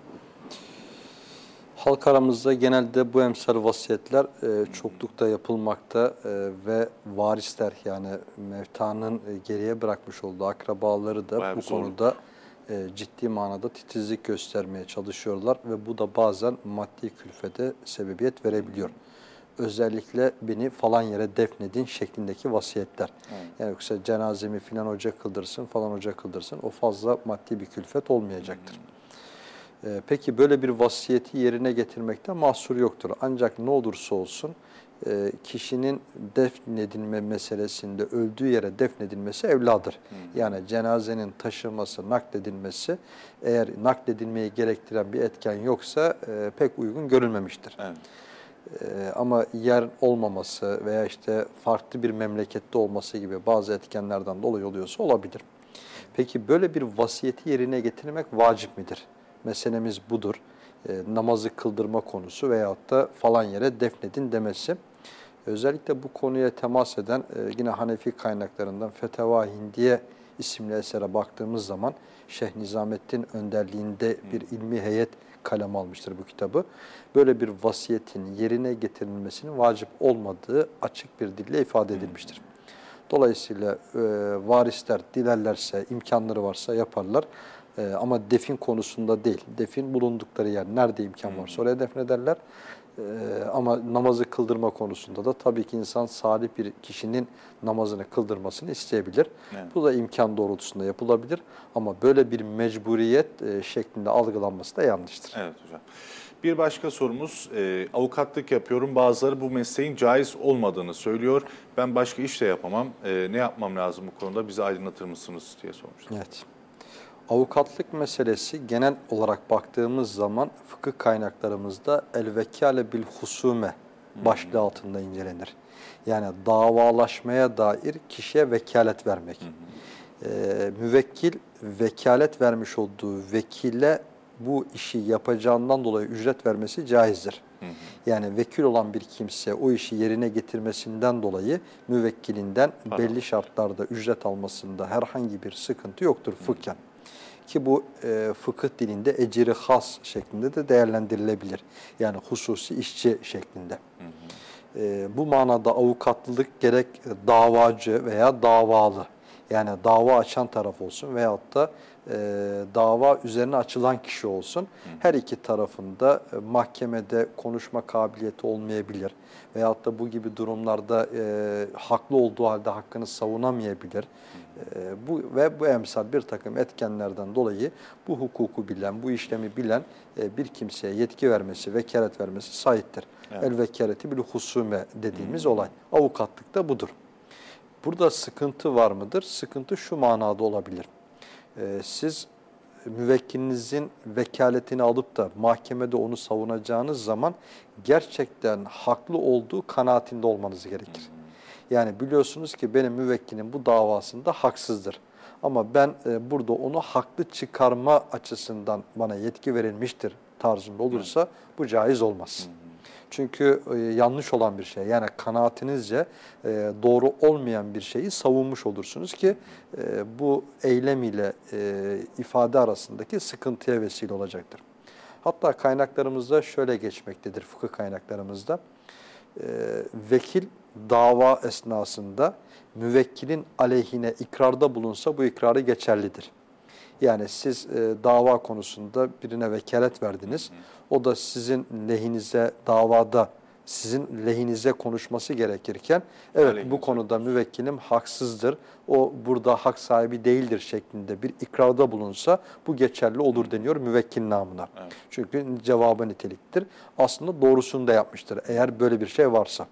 B: Halk aramızda genelde bu emsal vasiyetler e, çoklukta yapılmakta e, ve varisler yani mevtanın e, geriye bırakmış olduğu akrabaları da
A: Bayağı
B: bu konuda e, ciddi manada titizlik göstermeye çalışıyorlar ve bu da bazen maddi külfete sebebiyet verebiliyor. özellikle beni falan yere defnedin şeklindeki vasiyetler. Yani yoksa cenazemi filan hoca kıldırsın falan hoca kıldırsın o fazla maddi bir külfet olmayacaktır. Ee, Peki böyle bir vasiyeti yerine getirmekte mahsur yoktur. Ancak ne olursa olsun e, kişinin defnedilme meselesinde öldüğü yere defnedilmesi evladır. Yani cenazenin taşınması, nakledilmesi eğer nakledilmeyi gerektiren bir etken yoksa e, pek uygun görülmemiştir.
A: Evet.
B: Ee, ama yer olmaması veya işte farklı bir memlekette olması gibi bazı etkenlerden dolayı oluyorsa olabilir. Peki böyle bir vasiyeti yerine getirmek vacip midir? Meselemiz budur. Ee, namazı kıldırma konusu veyahut da falan yere defnedin demesi. Özellikle bu konuya temas eden e, yine Hanefi kaynaklarından Feteva Hindiye isimli esere baktığımız zaman Şeyh Nizamettin önderliğinde bir ilmi heyet kalem almıştır bu kitabı. Böyle bir vasiyetin yerine getirilmesinin vacip olmadığı açık bir dille ifade edilmiştir. Dolayısıyla e, varisler dilerlerse, imkanları varsa yaparlar. E, ama defin konusunda değil. Defin bulundukları yer nerede imkan varsa oraya defnederler. E, ama namazı kıldırma konusunda da tabii ki insan salih bir kişinin namazını kıldırmasını isteyebilir.
A: Evet.
B: Bu da imkan doğrultusunda yapılabilir. Ama böyle bir mecburiyet e, şeklinde algılanması da yanlıştır.
A: Evet hocam. Bir başka sorumuz, e, avukatlık yapıyorum. Bazıları bu mesleğin caiz olmadığını söylüyor. Ben başka iş de yapamam. E, ne yapmam lazım bu konuda? Bizi aydınlatır mısınız diye sormuşlar.
B: Evet. Avukatlık meselesi genel olarak baktığımız zaman fıkıh kaynaklarımızda el-vekale bil husume başlığı altında incelenir. Yani davalaşmaya dair kişiye vekalet vermek. Ee, müvekkil vekalet vermiş olduğu vekile bu işi yapacağından dolayı ücret vermesi caizdir. Yani vekil olan bir kimse o işi yerine getirmesinden dolayı müvekkilinden belli şartlarda ücret almasında herhangi bir sıkıntı yoktur fıkhen. Ki bu e, fıkıh dilinde eciri has şeklinde de değerlendirilebilir. Yani hususi işçi şeklinde. E, bu manada avukatlılık gerek davacı veya davalı yani dava açan taraf olsun veyahut da e, dava üzerine açılan kişi olsun. Her iki tarafında e, mahkemede konuşma kabiliyeti olmayabilir. Veyahut da bu gibi durumlarda e, haklı olduğu halde hakkını savunamayabilir. E, bu ve bu emsal bir takım etkenlerden dolayı bu hukuku bilen, bu işlemi bilen e, bir kimseye yetki vermesi, vekalet vermesi sahiptir.
A: Evet.
B: El vekaleti bil husume dediğimiz olay. Avukatlık da budur. Burada sıkıntı var mıdır? Sıkıntı şu manada olabilir. Ee, siz müvekkilinizin vekaletini alıp da mahkemede onu savunacağınız zaman gerçekten haklı olduğu kanaatinde olmanız gerekir. Yani biliyorsunuz ki benim müvekkilim bu davasında haksızdır. Ama ben e, burada onu haklı çıkarma açısından bana yetki verilmiştir tarzında olursa bu caiz olmaz. Çünkü e, yanlış olan bir şey. Yani kanaatinizce e, doğru olmayan bir şeyi savunmuş olursunuz ki e, bu eylem ile e, ifade arasındaki sıkıntıya vesile olacaktır. Hatta kaynaklarımızda şöyle geçmektedir fıkıh kaynaklarımızda. E, vekil dava esnasında müvekkilin aleyhine ikrarda bulunsa bu ikrarı geçerlidir. Yani siz e, dava konusunda birine vekalet verdiniz. O da sizin lehinize davada sizin lehinize konuşması gerekirken evet
A: Aleyhinize.
B: bu konuda müvekkilim haksızdır. O burada hak sahibi değildir şeklinde bir ikrarda bulunsa bu geçerli olur deniyor müvekkil namına.
A: Evet.
B: Çünkü cevabı niteliktir. Aslında doğrusunu da yapmıştır eğer böyle bir şey varsa.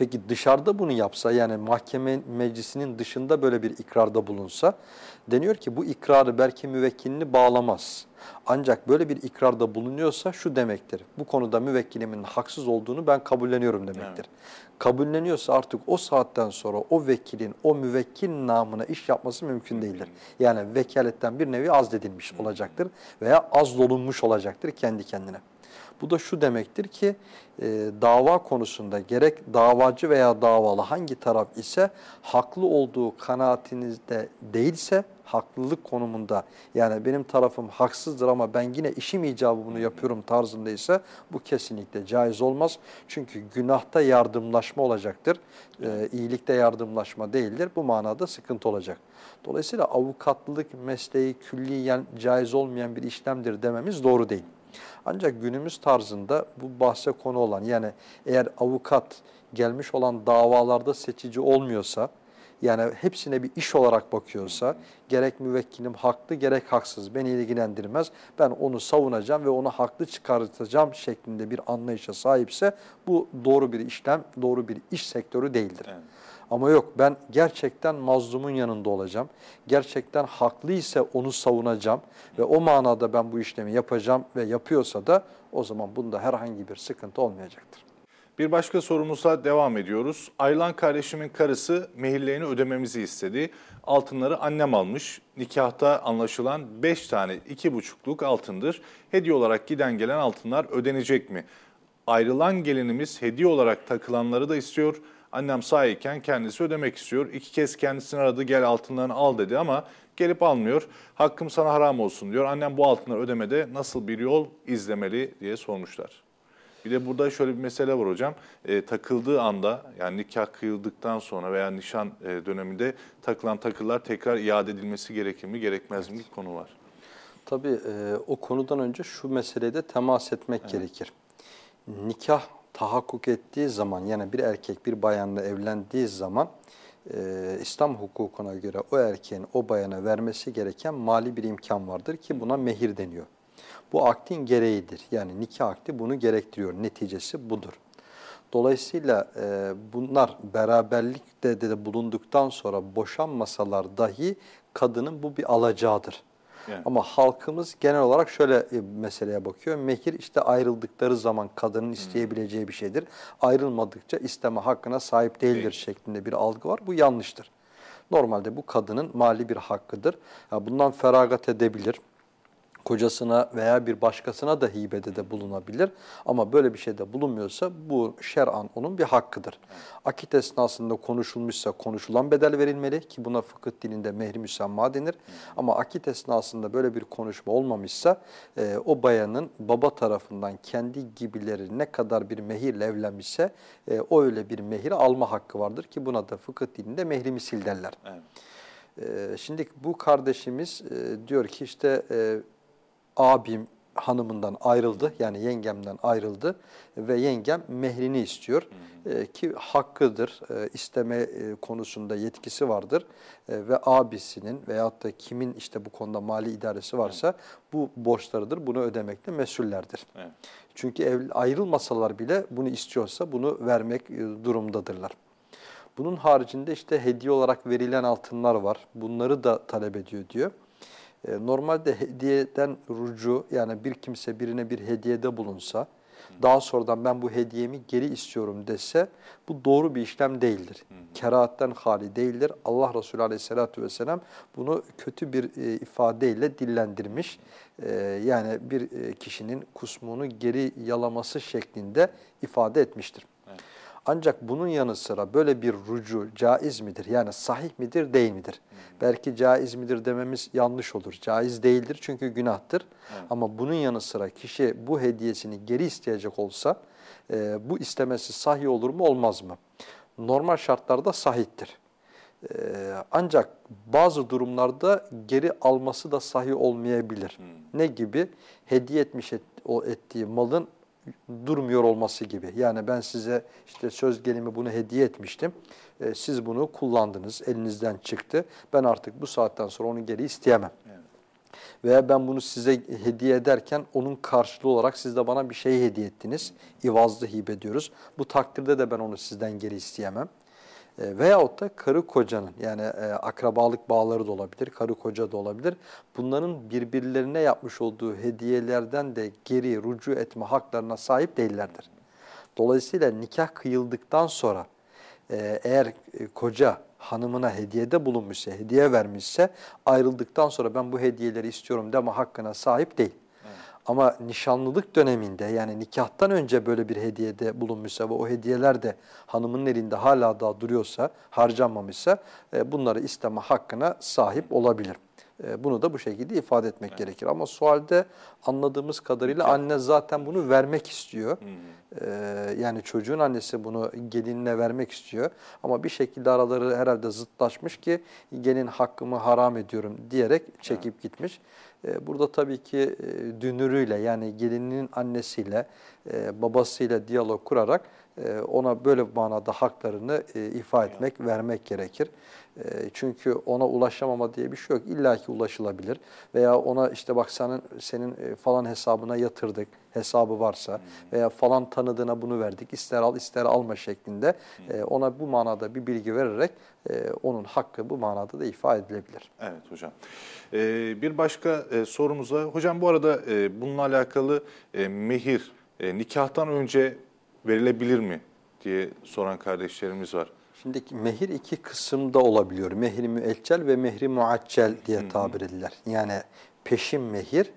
B: Peki dışarıda bunu yapsa yani mahkeme meclisinin dışında böyle bir ikrarda bulunsa deniyor ki bu ikrarı belki müvekkilini bağlamaz. Ancak böyle bir ikrarda bulunuyorsa şu demektir. Bu konuda müvekkilimin haksız olduğunu ben kabulleniyorum demektir. Kabulleniyorsa artık o saatten sonra o vekilin o müvekkil namına iş yapması mümkün değildir. Yani vekaletten bir nevi azledilmiş olacaktır veya azlolunmuş olacaktır kendi kendine. Bu da şu demektir ki e, dava konusunda gerek davacı veya davalı hangi taraf ise haklı olduğu kanaatinizde değilse haklılık konumunda yani benim tarafım haksızdır ama ben yine işim icabı bunu yapıyorum tarzındaysa bu kesinlikle caiz olmaz. Çünkü günahta yardımlaşma olacaktır. E, iyilikte yardımlaşma değildir. Bu manada sıkıntı olacak. Dolayısıyla avukatlılık mesleği külliyen caiz olmayan bir işlemdir dememiz doğru değil. Ancak günümüz tarzında bu bahse konu olan yani eğer avukat gelmiş olan davalarda seçici olmuyorsa yani hepsine bir iş olarak bakıyorsa gerek müvekkilim haklı gerek haksız beni ilgilendirmez. Ben onu savunacağım ve onu haklı çıkartacağım şeklinde bir anlayışa sahipse bu doğru bir işlem, doğru bir iş sektörü değildir.
A: Evet.
B: Ama yok ben gerçekten mazlumun yanında olacağım. Gerçekten haklı ise onu savunacağım ve o manada ben bu işlemi yapacağım ve yapıyorsa da o zaman bunda herhangi bir sıkıntı olmayacaktır.
A: Bir başka sorumuzla devam ediyoruz. Ayrılan kardeşimin karısı mehirlerini ödememizi istedi. Altınları annem almış. Nikahta anlaşılan 5 tane 2,5'luk altındır. Hediye olarak giden gelen altınlar ödenecek mi? Ayrılan gelinimiz hediye olarak takılanları da istiyor. Annem sahiyken kendisi ödemek istiyor. İki kez kendisini aradı gel altınlarını al dedi ama gelip almıyor. Hakkım sana haram olsun diyor. Annem bu altınları ödemede nasıl bir yol izlemeli diye sormuşlar. Bir de burada şöyle bir mesele var hocam. E, takıldığı anda yani nikah kıyıldıktan sonra veya nişan e, döneminde takılan takılar tekrar iade edilmesi gerekir mi gerekmez mi bir konu var.
B: Tabii e, o konudan önce şu meselede de temas etmek gerekir. Nikah tahakkuk ettiği zaman yani bir erkek bir bayanla evlendiği zaman e, İslam hukukuna göre o erkeğin o bayana vermesi gereken mali bir imkan vardır ki buna mehir deniyor. Bu aktin gereğidir. Yani nikah akdi bunu gerektiriyor. Neticesi budur. Dolayısıyla e, bunlar beraberlikte de bulunduktan sonra boşanmasalar dahi kadının bu bir alacağıdır.
A: Yani.
B: Ama halkımız genel olarak şöyle e, meseleye bakıyor. Mehir işte ayrıldıkları zaman kadının isteyebileceği bir şeydir. Ayrılmadıkça isteme hakkına sahip değildir
A: Değil.
B: şeklinde bir algı var. Bu yanlıştır. Normalde bu kadının mali bir hakkıdır. Ha, Bundan feragat edebilir kocasına veya bir başkasına da hibede de bulunabilir. Ama böyle bir şeyde bulunmuyorsa bu şer'an onun bir hakkıdır. Akit esnasında konuşulmuşsa konuşulan bedel verilmeli ki buna fıkıh dilinde mehri müsemma denir. Ama akit esnasında böyle bir konuşma olmamışsa e, o bayanın baba tarafından kendi gibileri ne kadar bir mehirle evlenmişse e, o öyle bir mehir alma hakkı vardır ki buna da fıkıh dilinde mehri misil derler.
A: Evet.
B: Ee, Şimdi bu kardeşimiz e, diyor ki işte e, abim hanımından ayrıldı yani yengemden ayrıldı ve yengem mehrini istiyor E, ki hakkıdır e, isteme e, konusunda yetkisi vardır E, ve abisinin veyahut da kimin işte bu konuda mali idaresi varsa bu borçlarıdır bunu ödemekle mesullerdir.
A: Evet.
B: Çünkü ev, ayrılmasalar bile bunu istiyorsa bunu vermek e, durumdadırlar. Bunun haricinde işte hediye olarak verilen altınlar var. Bunları da talep ediyor diyor. E, normalde hediyeden rucu yani bir kimse birine bir hediyede bulunsa, daha sonradan ben bu hediyemi geri istiyorum dese bu doğru bir işlem değildir. Kerahatten hali değildir. Allah Resulü Aleyhisselatü Vesselam bunu kötü bir e, ifadeyle dillendirmiş. E, yani bir e, kişinin kusmunu geri yalaması şeklinde ifade etmiştir. Ancak bunun yanı sıra böyle bir rucu caiz midir? Yani sahih midir, değil midir? Belki caiz midir dememiz yanlış olur. Caiz değildir çünkü günahtır. Ama bunun yanı sıra kişi bu hediyesini geri isteyecek olsa e, bu istemesi sahih olur mu, olmaz mı? Normal şartlarda sahiptir. Ee, ancak bazı durumlarda geri alması da sahih olmayabilir. Ne gibi? Hediye etmiş et, o ettiği malın durmuyor olması gibi. Yani ben size işte söz gelimi bunu hediye etmiştim. Ee, siz bunu kullandınız, elinizden çıktı. Ben artık bu saatten sonra onu geri isteyemem. Veya ben bunu size hediye ederken onun karşılığı olarak siz de bana bir şey hediye ettiniz. İvazlı hibe diyoruz. Bu takdirde de ben onu sizden geri isteyemem. E, veyahut da karı kocanın yani e, akrabalık bağları da olabilir, karı koca da olabilir. Bunların birbirlerine yapmış olduğu hediyelerden de geri rucu etme haklarına sahip değillerdir. Dolayısıyla nikah kıyıldıktan sonra e, eğer e, koca hanımına hediyede bulunmuşsa, hediye vermişse ayrıldıktan sonra ben bu hediyeleri istiyorum deme hakkına sahip değil. Ama nişanlılık döneminde yani nikahtan önce böyle bir hediyede bulunmuşsa ve o hediyeler de hanımın elinde hala daha duruyorsa, harcanmamışsa e, bunları isteme hakkına sahip olabilir. E, bunu da bu şekilde ifade etmek gerekir. Ama sualde anladığımız kadarıyla anne zaten bunu vermek istiyor. E, yani çocuğun annesi bunu gelinine vermek istiyor. Ama bir şekilde araları herhalde zıtlaşmış ki gelin hakkımı haram ediyorum diyerek çekip gitmiş. E, burada tabii ki e, dünürüyle yani gelinin annesiyle, e, babasıyla diyalog kurarak ona böyle bir manada haklarını e, ifa etmek, vermek gerekir. E, çünkü ona ulaşamama diye bir şey yok. İlla ki ulaşılabilir. Veya ona işte bak senin, senin e, falan hesabına yatırdık, hesabı varsa veya falan tanıdığına bunu verdik, ister al ister alma şeklinde e, ona bu manada bir bilgi vererek onun hakkı bu manada da ifa edilebilir.
A: Evet hocam. Ee, bir başka sorumuz var. Hocam bu arada bununla alakalı mehir nikahtan önce verilebilir mi diye soran kardeşlerimiz var.
B: Şimdi mehir iki kısımda olabiliyor. Mehri müeccel ve mehri muaccel diye tabir edilir. Yani peşin mehir,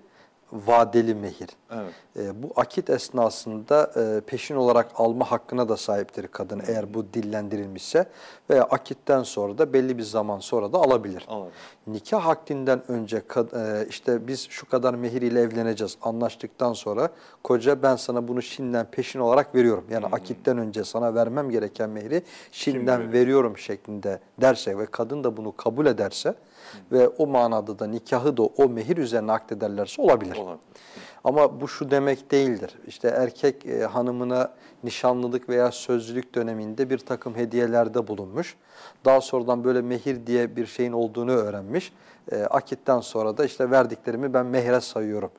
B: vadeli mehir.
A: Evet.
B: E, bu akit esnasında e, peşin olarak alma hakkına da sahiptir kadın eğer bu dillendirilmişse veya akitten sonra da belli bir zaman sonra da alabilir.
A: Alabilir.
B: Nikah akdinden önce e, işte biz şu kadar mehir ile evleneceğiz anlaştıktan sonra koca ben sana bunu şimdiden peşin olarak veriyorum. Yani akitten önce sana vermem gereken mehri şimdiden
A: veriyorum
B: şeklinde derse ve kadın da bunu kabul ederse ve o manada da nikahı da o mehir üzerine akdederlerse olabilir.
A: Olabilir.
B: Ama bu şu demek değildir. İşte erkek e, hanımına nişanlılık veya sözlülük döneminde bir takım hediyelerde bulunmuş. Daha sonradan böyle mehir diye bir şeyin olduğunu öğrenmiş. E, akitten sonra da işte verdiklerimi ben mehre sayıyorum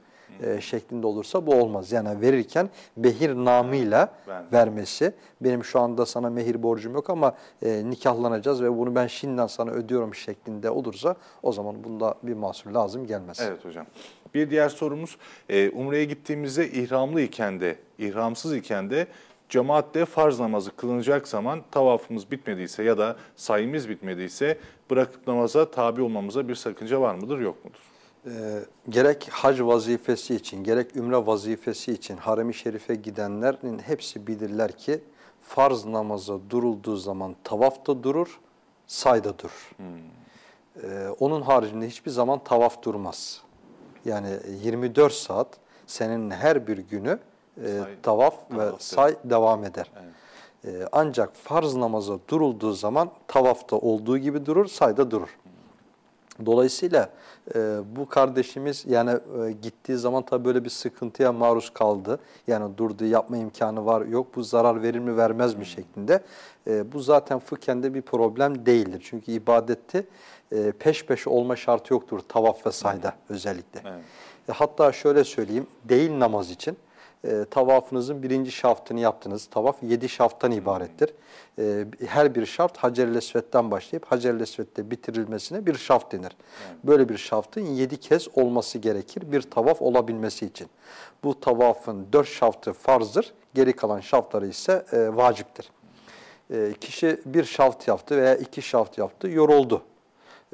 B: e, şeklinde olursa bu olmaz. Yani verirken mehir namıyla
A: Ben-
B: vermesi. Benim şu anda sana mehir borcum yok ama e, nikahlanacağız ve bunu ben şimdiden sana ödüyorum şeklinde olursa o zaman bunda bir mahsur lazım gelmez.
A: Evet hocam. Bir diğer sorumuz e, Umre'ye gittiğimizde ihramlı iken de, ihramsız iken de cemaatle farz namazı kılınacak zaman tavafımız bitmediyse ya da sayımız bitmediyse bırakıp namaza tabi olmamıza bir sakınca var mıdır yok mudur?
B: Ee, gerek hac vazifesi için, gerek ümre vazifesi için harem-i şerife gidenlerin hepsi bilirler ki farz namaza durulduğu zaman tavafta durur, sayda durur. Ee, onun haricinde hiçbir zaman tavaf durmaz. Yani 24 saat senin her bir günü e,
A: Say-
B: tavaf ve
A: tavaf
B: say devam eder. Ee, ancak farz namaza durulduğu zaman tavafta olduğu gibi durur, sayda durur. Dolayısıyla e, bu kardeşimiz yani e, gittiği zaman tabii böyle bir sıkıntıya maruz kaldı. Yani durduğu yapma imkanı var yok bu zarar verir mi vermez mi şeklinde. E, bu zaten fıkhende bir problem değildir. Çünkü ibadette e, peş peşe olma şartı yoktur tavaf ve sayda özellikle.
A: Evet.
B: E, hatta şöyle söyleyeyim değil namaz için e, tavafınızın birinci şaftını yaptınız. Tavaf yedi şafttan ibarettir. E, her bir şaft Hacer-i Esved'den başlayıp Hacer-i Esved'de bitirilmesine bir şaft denir. Böyle bir şaftın yedi kez olması gerekir bir tavaf olabilmesi için. Bu tavafın dört şaftı farzdır, geri kalan şaftları ise e, vaciptir. E, kişi bir şaft yaptı veya iki şaft yaptı, yoruldu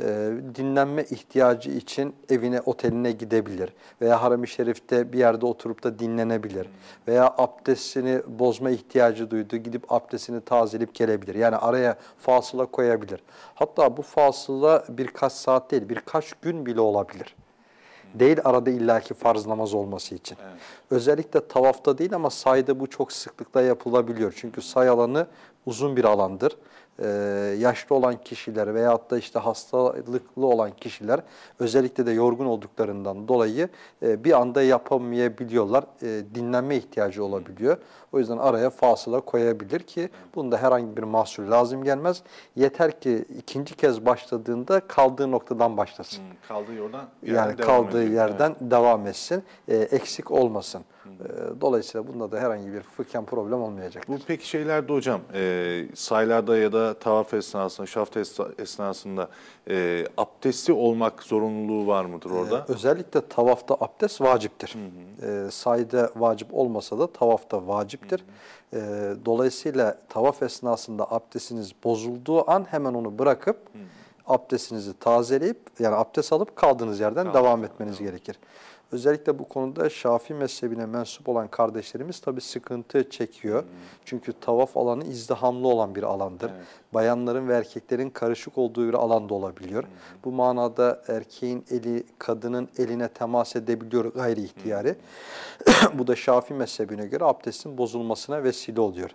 B: e, dinlenme ihtiyacı için evine, oteline gidebilir. Veya harem-i şerifte bir yerde oturup da dinlenebilir. Veya abdestini bozma ihtiyacı duydu, gidip abdestini tazeleyip gelebilir. Yani araya fasıla koyabilir. Hatta bu fasıla birkaç saat değil, birkaç gün bile olabilir. Değil arada illaki farz namaz olması için. Özellikle tavafta değil ama sayda bu çok sıklıkla yapılabiliyor. Çünkü say alanı uzun bir alandır. Ee, yaşlı olan kişiler veyahut da işte hastalıklı olan kişiler özellikle de yorgun olduklarından dolayı e, bir anda yapamayabiliyorlar. E, dinlenme ihtiyacı olabiliyor. O yüzden araya fasıla koyabilir ki bunda herhangi bir mahsur lazım gelmez. Yeter ki ikinci kez başladığında kaldığı noktadan başlasın.
A: Hmm, kaldığı yoldan
B: Yani kaldığı
A: ediyor.
B: yerden devam etsin, e, eksik olmasın. E, dolayısıyla bunda da herhangi bir fıkhen problem olmayacak.
A: Bu peki şeylerde hocam, e, saylarda ya da tavaf esnasında, şaft esna- esnasında e, abdestli olmak zorunluluğu var mıdır orada?
B: Ee, özellikle tavafta abdest vaciptir. Ee, sayda vacip olmasa da tavafta vaciptir. Ee, dolayısıyla tavaf esnasında abdestiniz bozulduğu an hemen onu bırakıp abdestinizi tazeleyip yani abdest alıp kaldığınız yerden
A: Kaldı,
B: devam etmeniz gerekir. Özellikle bu konuda Şafii mezhebine mensup olan kardeşlerimiz tabii sıkıntı çekiyor. Çünkü tavaf alanı izdihamlı olan bir alandır.
A: Evet.
B: Bayanların ve erkeklerin karışık olduğu bir alanda olabiliyor. Bu manada erkeğin eli kadının eline temas edebiliyor gayri ihtiyari. bu da Şafii mezhebine göre abdestin bozulmasına vesile oluyor.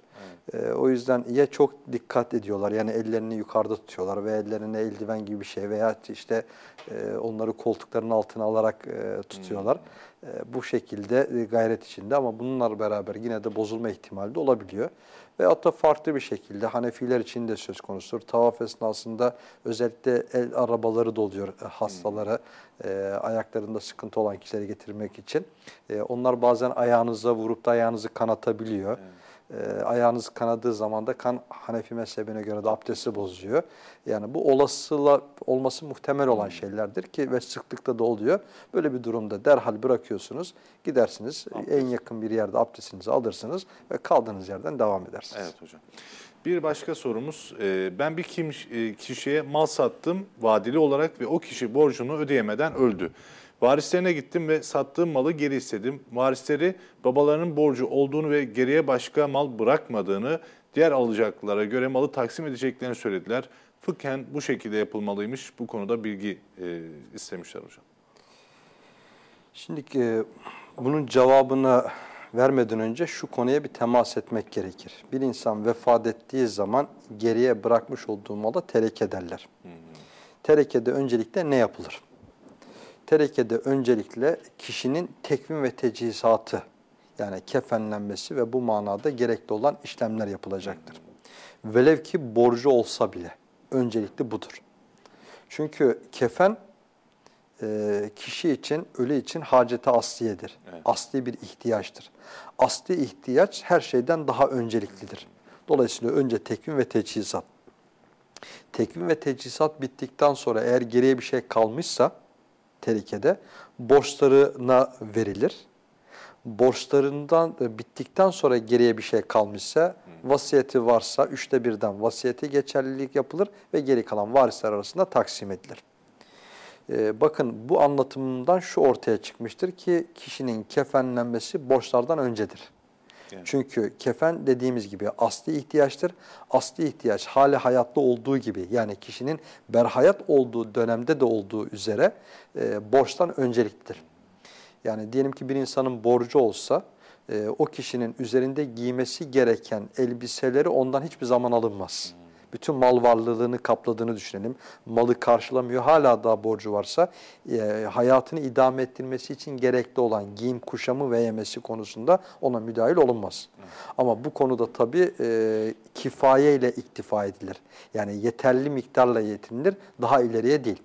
B: Ee, o yüzden ya çok dikkat ediyorlar yani ellerini yukarıda tutuyorlar ve ellerine eldiven gibi bir şey veya işte e, onları koltukların altına alarak e, tutuyorlar. E, bu şekilde e, gayret içinde ama bununla beraber yine de bozulma ihtimali de olabiliyor. Veyahut da farklı bir şekilde Hanefiler için de söz konusudur. Tavaf esnasında özellikle el arabaları doluyor e, hastalara, e, ayaklarında sıkıntı olan kişileri getirmek için. E, onlar bazen ayağınıza vurup da ayağınızı kanatabiliyor. E, ayağınız kanadığı zaman da kan Hanefi mezhebine göre de abdesti bozuyor. Yani bu olasılığa olması muhtemel olan şeylerdir ki ve sıklıkta da oluyor. Böyle bir durumda derhal bırakıyorsunuz, gidersiniz en yakın bir yerde abdestinizi alırsınız ve kaldığınız yerden devam edersiniz.
A: Evet hocam. Bir başka sorumuz, e, ben bir kim, e, kişiye mal sattım vadeli olarak ve o kişi borcunu ödeyemeden öldü. Varislerine gittim ve sattığım malı geri istedim. Varisleri babalarının borcu olduğunu ve geriye başka mal bırakmadığını, diğer alacaklılara göre malı taksim edeceklerini söylediler. Fıkhen bu şekilde yapılmalıymış. Bu konuda bilgi e, istemişler hocam.
B: Şimdi e, bunun cevabını vermeden önce şu konuya bir temas etmek gerekir. Bir insan vefat ettiği zaman geriye bırakmış olduğu malı tereke derler. Terekede öncelikle ne yapılır? Terekede öncelikle kişinin tekvim ve tecihizatı yani kefenlenmesi ve bu manada gerekli olan işlemler yapılacaktır. Velev ki borcu olsa bile öncelikli budur. Çünkü kefen e, kişi için, ölü için hacete asliyedir.
A: Evet.
B: Asli bir ihtiyaçtır. Asli ihtiyaç her şeyden daha önceliklidir. Dolayısıyla önce tekvim ve teçhizat. Tekvim ve teçhizat bittikten sonra eğer geriye bir şey kalmışsa terikede borçlarına verilir. Borçlarından e, bittikten sonra geriye bir şey kalmışsa vasiyeti varsa üçte birden vasiyeti geçerlilik yapılır ve geri kalan varisler arasında taksim edilir. Ee, bakın bu anlatımından şu ortaya çıkmıştır ki kişinin kefenlenmesi borçlardan öncedir. Çünkü kefen dediğimiz gibi asli ihtiyaçtır. Asli ihtiyaç hali hayatta olduğu gibi yani kişinin berhayat olduğu dönemde de olduğu üzere e, borçtan önceliklidir. Yani diyelim ki bir insanın borcu olsa e, o kişinin üzerinde giymesi gereken elbiseleri ondan hiçbir zaman alınmaz. Bütün mal varlığını kapladığını düşünelim. Malı karşılamıyor. Hala daha borcu varsa e, hayatını idame ettirmesi için gerekli olan giyim, kuşamı ve yemesi konusunda ona müdahil olunmaz. Ama bu konuda tabii e, kifaye ile iktifa edilir. Yani yeterli miktarla yetinilir. Daha ileriye değil.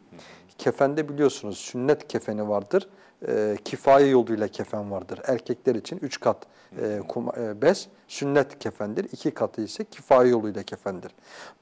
B: Kefende biliyorsunuz sünnet kefeni vardır. E, kifaye yoluyla kefen vardır. Erkekler için üç kat e, kuma- e, bez sünnet kefendir. İki katı ise kifaye yoluyla kefendir.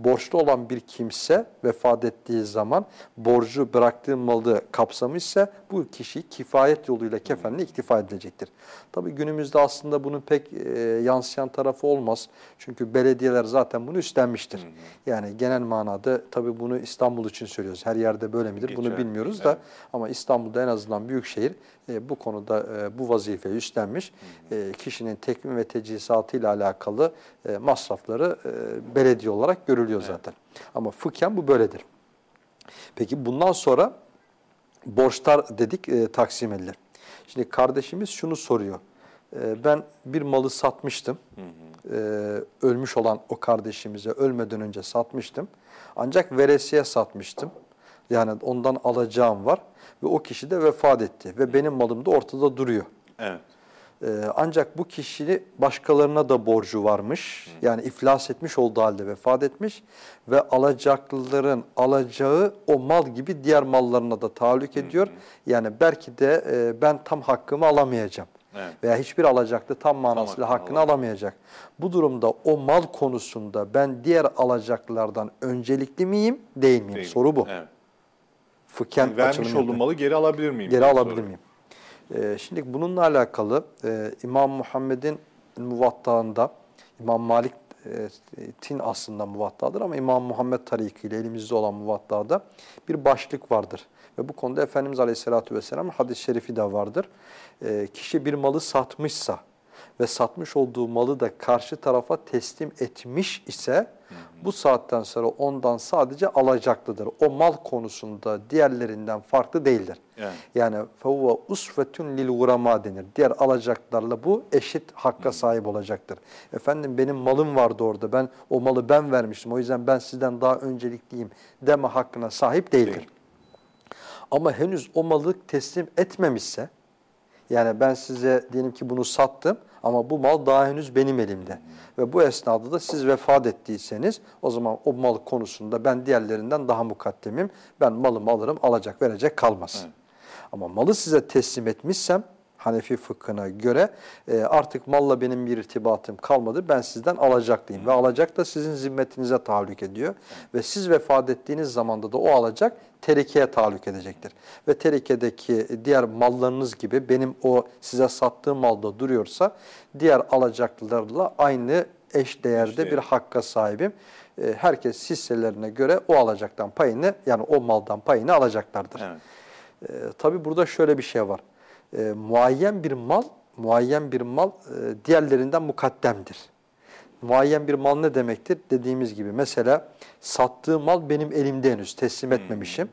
B: Borçlu olan bir kimse vefat ettiği zaman borcu bıraktığı malı kapsamışsa bu kişi kifayet yoluyla kefenle iktifa edilecektir. Tabii günümüzde aslında bunun pek e, yansıyan tarafı olmaz. Çünkü belediyeler zaten bunu üstlenmiştir. Yani genel manada tabii bunu İstanbul için söylüyoruz. Her yerde böyle midir bunu
A: Geçerli.
B: bilmiyoruz da ama İstanbul'da en azından büyükşehir e, bu konuda e, bu vazifeyi üstlenmiş. E, kişinin tekvim ve tecihizatı ile alakalı e, masrafları e, belediye olarak görülüyor zaten. Ama fıkhen bu böyledir. Peki bundan sonra borçlar dedik e, taksim edilir. Şimdi kardeşimiz şunu soruyor. E, ben bir malı satmıştım. E, ölmüş olan o kardeşimize ölmeden önce satmıştım. Ancak veresiye satmıştım. Yani ondan alacağım var ve o kişi de vefat etti ve benim malım da ortada duruyor.
A: Evet.
B: Ee, ancak bu kişi başkalarına da borcu varmış. Yani iflas etmiş olduğu halde vefat etmiş ve alacaklıların alacağı o mal gibi diğer mallarına da tahallük ediyor. Yani belki de e, ben tam hakkımı alamayacağım.
A: Evet.
B: Veya hiçbir alacaklı tam manasıyla
A: hakkını
B: alamayacak. Bu durumda o mal konusunda ben diğer alacaklılardan öncelikli miyim, değil miyim?
A: Değil.
B: Soru bu.
A: Evet.
B: Fıkhen
A: Yani vermiş olduğum malı geri alabilir miyim?
B: Geri alabilir
A: soruyor.
B: miyim? Ee, şimdi bununla alakalı e, İmam Muhammed'in muvattağında İmam Malik tin aslında muvattadır ama İmam Muhammed tariki ile elimizde olan muvattada bir başlık vardır. Ve bu konuda Efendimiz Aleyhisselatü Vesselam hadis-i şerifi de vardır. E, kişi bir malı satmışsa ve satmış olduğu malı da karşı tarafa teslim etmiş ise bu saatten sonra ondan sadece alacaklıdır. O mal konusunda diğerlerinden farklı değildir.
A: Yani
B: فَوَّ usvetun lil urama denir. Diğer alacaklarla bu eşit hakka sahip olacaktır. Efendim benim malım vardı orada. Ben o malı ben vermiştim. O yüzden ben sizden daha öncelikliyim deme hakkına sahip değildir. Ama henüz o malı teslim etmemişse yani ben size diyelim ki bunu sattım ama bu mal daha henüz benim elimde. Ve bu esnada da siz vefat ettiyseniz o zaman o mal konusunda ben diğerlerinden daha mukaddemim. Ben malımı alırım alacak verecek kalmaz. Ama malı size teslim etmişsem Hanefi fıkhına göre e, artık malla benim bir irtibatım kalmadı. Ben sizden alacaklıyım. Ve alacak da sizin zimmetinize tahallük ediyor. Ve siz vefat ettiğiniz zamanda da o alacak terikeye tahallük edecektir. Ve terikedeki diğer mallarınız gibi benim o size sattığım malda duruyorsa diğer alacaklılarla aynı eş değerde
A: İşte.
B: bir hakka sahibim. E, herkes hisselerine göre o alacaktan payını yani o maldan payını alacaklardır.
A: Evet.
B: E, tabii burada şöyle bir şey var. E, muayyen bir mal, muayyen bir mal e, diğerlerinden mukaddemdir. Muayyen bir mal ne demektir? Dediğimiz gibi mesela sattığı mal benim elimde henüz teslim etmemişim.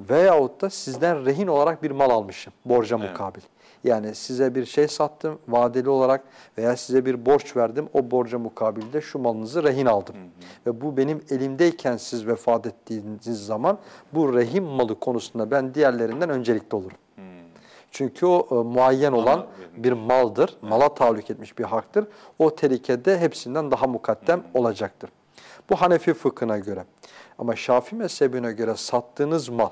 B: Veyahut da sizden rehin olarak bir mal almışım borca
A: Evet.
B: mukabil. Yani size bir şey sattım vadeli olarak veya size bir borç verdim. O borca mukabilde şu malınızı rehin aldım. Ve bu benim elimdeyken siz vefat ettiğiniz zaman bu rehin malı konusunda ben diğerlerinden öncelikli olurum. Çünkü o e, muayyen olan bir maldır. Mala tahallük etmiş bir haktır. O terikede hepsinden daha mukaddem olacaktır. Bu Hanefi fıkhına göre. Ama Şafii mezhebine göre sattığınız mal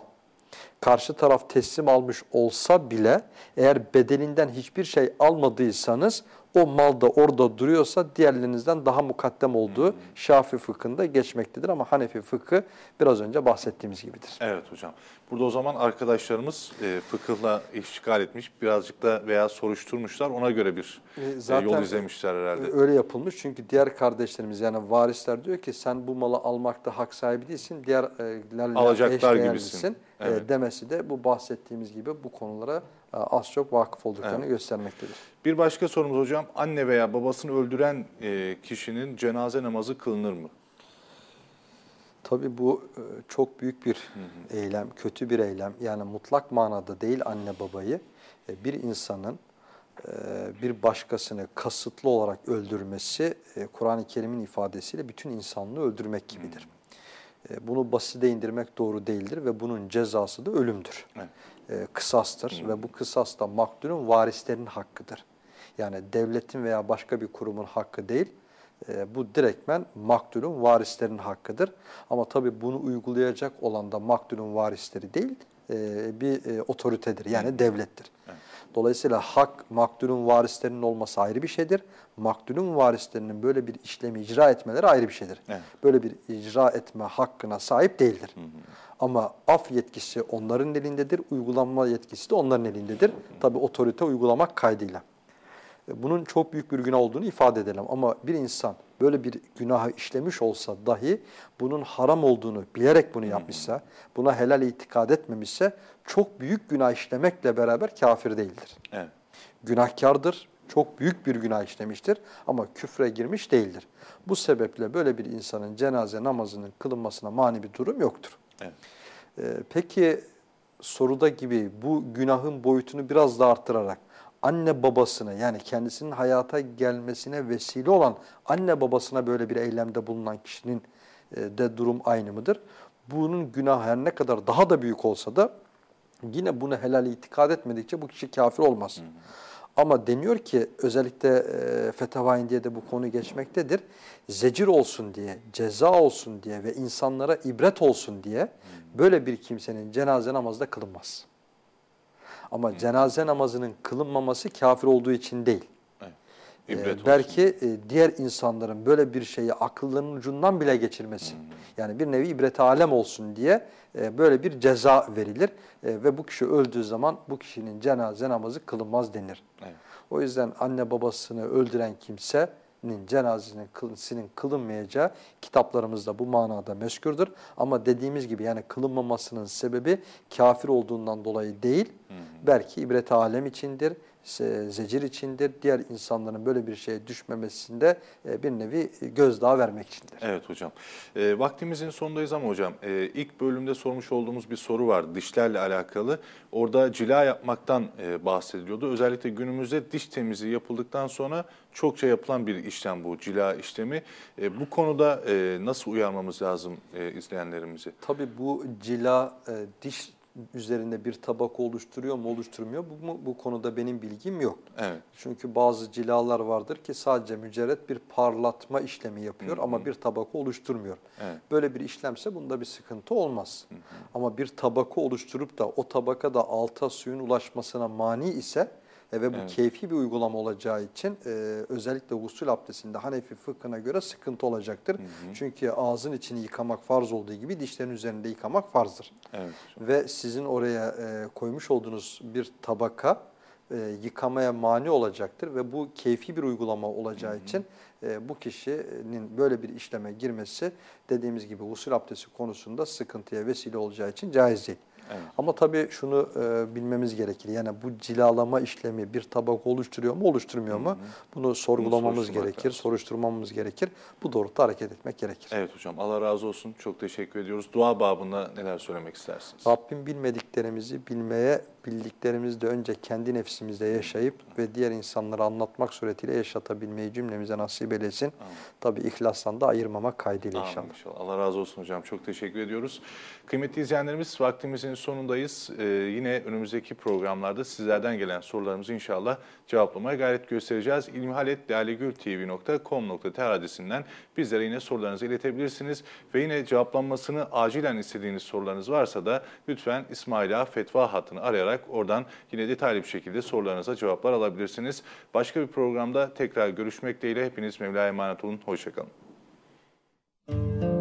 B: karşı taraf teslim almış olsa bile eğer bedelinden hiçbir şey almadıysanız o mal da orada duruyorsa diğerlerinizden daha mukaddem olduğu Şafii fıkhında geçmektedir. Ama Hanefi fıkhı biraz önce bahsettiğimiz gibidir.
A: Evet hocam. Burada o zaman arkadaşlarımız e, fıkıhla iştigal etmiş, birazcık da veya soruşturmuşlar. Ona göre bir
B: E,
A: e,
B: zaten
A: yol izlemişler herhalde.
B: Öyle yapılmış çünkü diğer kardeşlerimiz yani varisler diyor ki sen bu malı almakta hak sahibi değilsin, diğerlerle
A: Alacaklar
B: eşdeğerlisin
A: gibisin.
B: e,
A: Evet.
B: demesi de bu bahsettiğimiz gibi bu konulara e, az çok vakıf olduklarını göstermektedir.
A: Bir başka sorumuz hocam. Anne veya babasını öldüren e, kişinin cenaze namazı kılınır mı?
B: Tabii bu e, çok büyük bir eylem, kötü bir eylem. Yani mutlak manada değil anne babayı e, bir insanın e, bir başkasını kasıtlı olarak öldürmesi e, Kur'an-ı Kerim'in ifadesiyle bütün insanlığı öldürmek gibidir. E, Bunu basite indirmek doğru değildir ve bunun cezası da ölümdür.
A: Evet.
B: E, Kısastır ve bu kısas da maktulün varislerinin hakkıdır. Yani devletin veya başka bir kurumun hakkı değil, e, bu direktmen maktulün varislerinin hakkıdır. Ama tabii bunu uygulayacak olan da maktulün varisleri değil, e, bir e, otoritedir yani devlettir. Dolayısıyla hak maktulün varislerinin olması ayrı bir şeydir. Maktulün varislerinin böyle bir işlemi icra etmeleri ayrı bir şeydir.
A: Evet.
B: Böyle bir icra etme hakkına sahip değildir. Ama af yetkisi onların elindedir, uygulanma yetkisi de onların elindedir. Tabii otorite uygulamak kaydıyla. Bunun çok büyük bir günah olduğunu ifade edelim. Ama bir insan böyle bir günahı işlemiş olsa dahi bunun haram olduğunu bilerek bunu yapmışsa, buna helal itikad etmemişse çok büyük günah işlemekle beraber kafir değildir.
A: Evet.
B: Günahkardır, çok büyük bir günah işlemiştir ama küfre girmiş değildir. Bu sebeple böyle bir insanın cenaze namazının kılınmasına mani bir durum yoktur.
A: Evet.
B: Ee, peki soruda gibi bu günahın boyutunu biraz da arttırarak anne babasına yani kendisinin hayata gelmesine vesile olan anne babasına böyle bir eylemde bulunan kişinin e, de durum aynı mıdır? Bunun günahı her ne kadar daha da büyük olsa da yine bunu helal itikad etmedikçe bu kişi kafir olmaz. Ama deniyor ki özellikle e, diye de bu konu geçmektedir. Zecir olsun diye, ceza olsun diye ve insanlara ibret olsun diye böyle bir kimsenin cenaze namazı da kılınmaz. Ama cenaze namazının kılınmaması kafir olduğu için değil.
A: olsun.
B: belki e, diğer insanların böyle bir şeyi akıllarının ucundan bile geçirmesi. Yani bir nevi ibret alem olsun diye e, böyle bir ceza verilir. E, ve bu kişi öldüğü zaman bu kişinin cenaze namazı kılınmaz denir.
A: Evet.
B: O yüzden anne babasını öldüren kimse cenazesinin kılısının kılınmayacağı kitaplarımızda bu manada meskürdür. Ama dediğimiz gibi yani kılınmamasının sebebi kafir olduğundan dolayı değil. Belki ibret alem içindir, zecir içindir. Diğer insanların böyle bir şeye düşmemesinde e, bir nevi gözdağı vermek içindir.
A: Evet hocam. E, vaktimizin sonundayız ama hocam e, ilk bölümde sormuş olduğumuz bir soru vardı dişlerle alakalı. Orada cila yapmaktan e, bahsediliyordu. Özellikle günümüzde diş temizliği yapıldıktan sonra çokça yapılan bir işlem bu cila işlemi. E, bu konuda e, nasıl uyarmamız lazım e, izleyenlerimizi?
B: Tabii bu cila e, diş üzerinde bir tabaka oluşturuyor mu oluşturmuyor bu, mu- bu konuda benim bilgim yok.
A: Evet.
B: Çünkü bazı cilalar vardır ki sadece mücerret bir parlatma işlemi yapıyor ama bir tabaka oluşturmuyor.
A: Evet.
B: Böyle bir işlemse bunda bir sıkıntı olmaz. Ama bir tabaka oluşturup da o tabaka da alta suyun ulaşmasına mani ise e, ve bu
A: Evet.
B: keyfi bir uygulama olacağı için e, özellikle gusül abdestinde Hanefi fıkhına göre sıkıntı olacaktır. Çünkü ağzın içini yıkamak farz olduğu gibi dişlerin üzerinde yıkamak farzdır.
A: Evet.
B: Ve sizin oraya e, koymuş olduğunuz bir tabaka e, yıkamaya mani olacaktır ve bu keyfi bir uygulama olacağı için e, bu kişinin böyle bir işleme girmesi dediğimiz gibi usul abdesti konusunda sıkıntıya vesile olacağı için caiz değil.
A: Evet.
B: Ama tabii şunu e, bilmemiz gerekir. Yani bu cilalama işlemi bir tabaka oluşturuyor mu, oluşturmuyor mu? Bunu sorgulamamız
A: soruşturmak
B: gerekir,
A: lazım.
B: soruşturmamız gerekir. Bu doğrultuda hareket etmek gerekir.
A: Evet hocam Allah razı olsun. Çok teşekkür ediyoruz. Dua babında neler söylemek istersiniz?
B: Rabbim bilmediklerimizi bilmeye, bildiklerimizi de önce kendi nefsimizde yaşayıp ve diğer insanlara anlatmak suretiyle yaşatabilmeyi cümlemize nasip eylesin. Tabi ihlastan da ayırmamak kaydıyla.
A: Amin inşallah. Allah razı olsun hocam. Çok teşekkür ediyoruz. Kıymetli izleyenlerimiz vaktimizin sonundayız. Ee, yine önümüzdeki programlarda sizlerden gelen sorularımızı inşallah cevaplamaya gayret göstereceğiz. ilmihaletlalegültv.com.tr adresinden bizlere yine sorularınızı iletebilirsiniz. Ve yine cevaplanmasını acilen istediğiniz sorularınız varsa da lütfen İsmail Ağa Fetva hattını arayarak olarak oradan yine detaylı bir şekilde sorularınıza cevaplar alabilirsiniz. Başka bir programda tekrar görüşmek dileğiyle hepiniz Mevla'ya emanet olun. Hoşçakalın. Müzik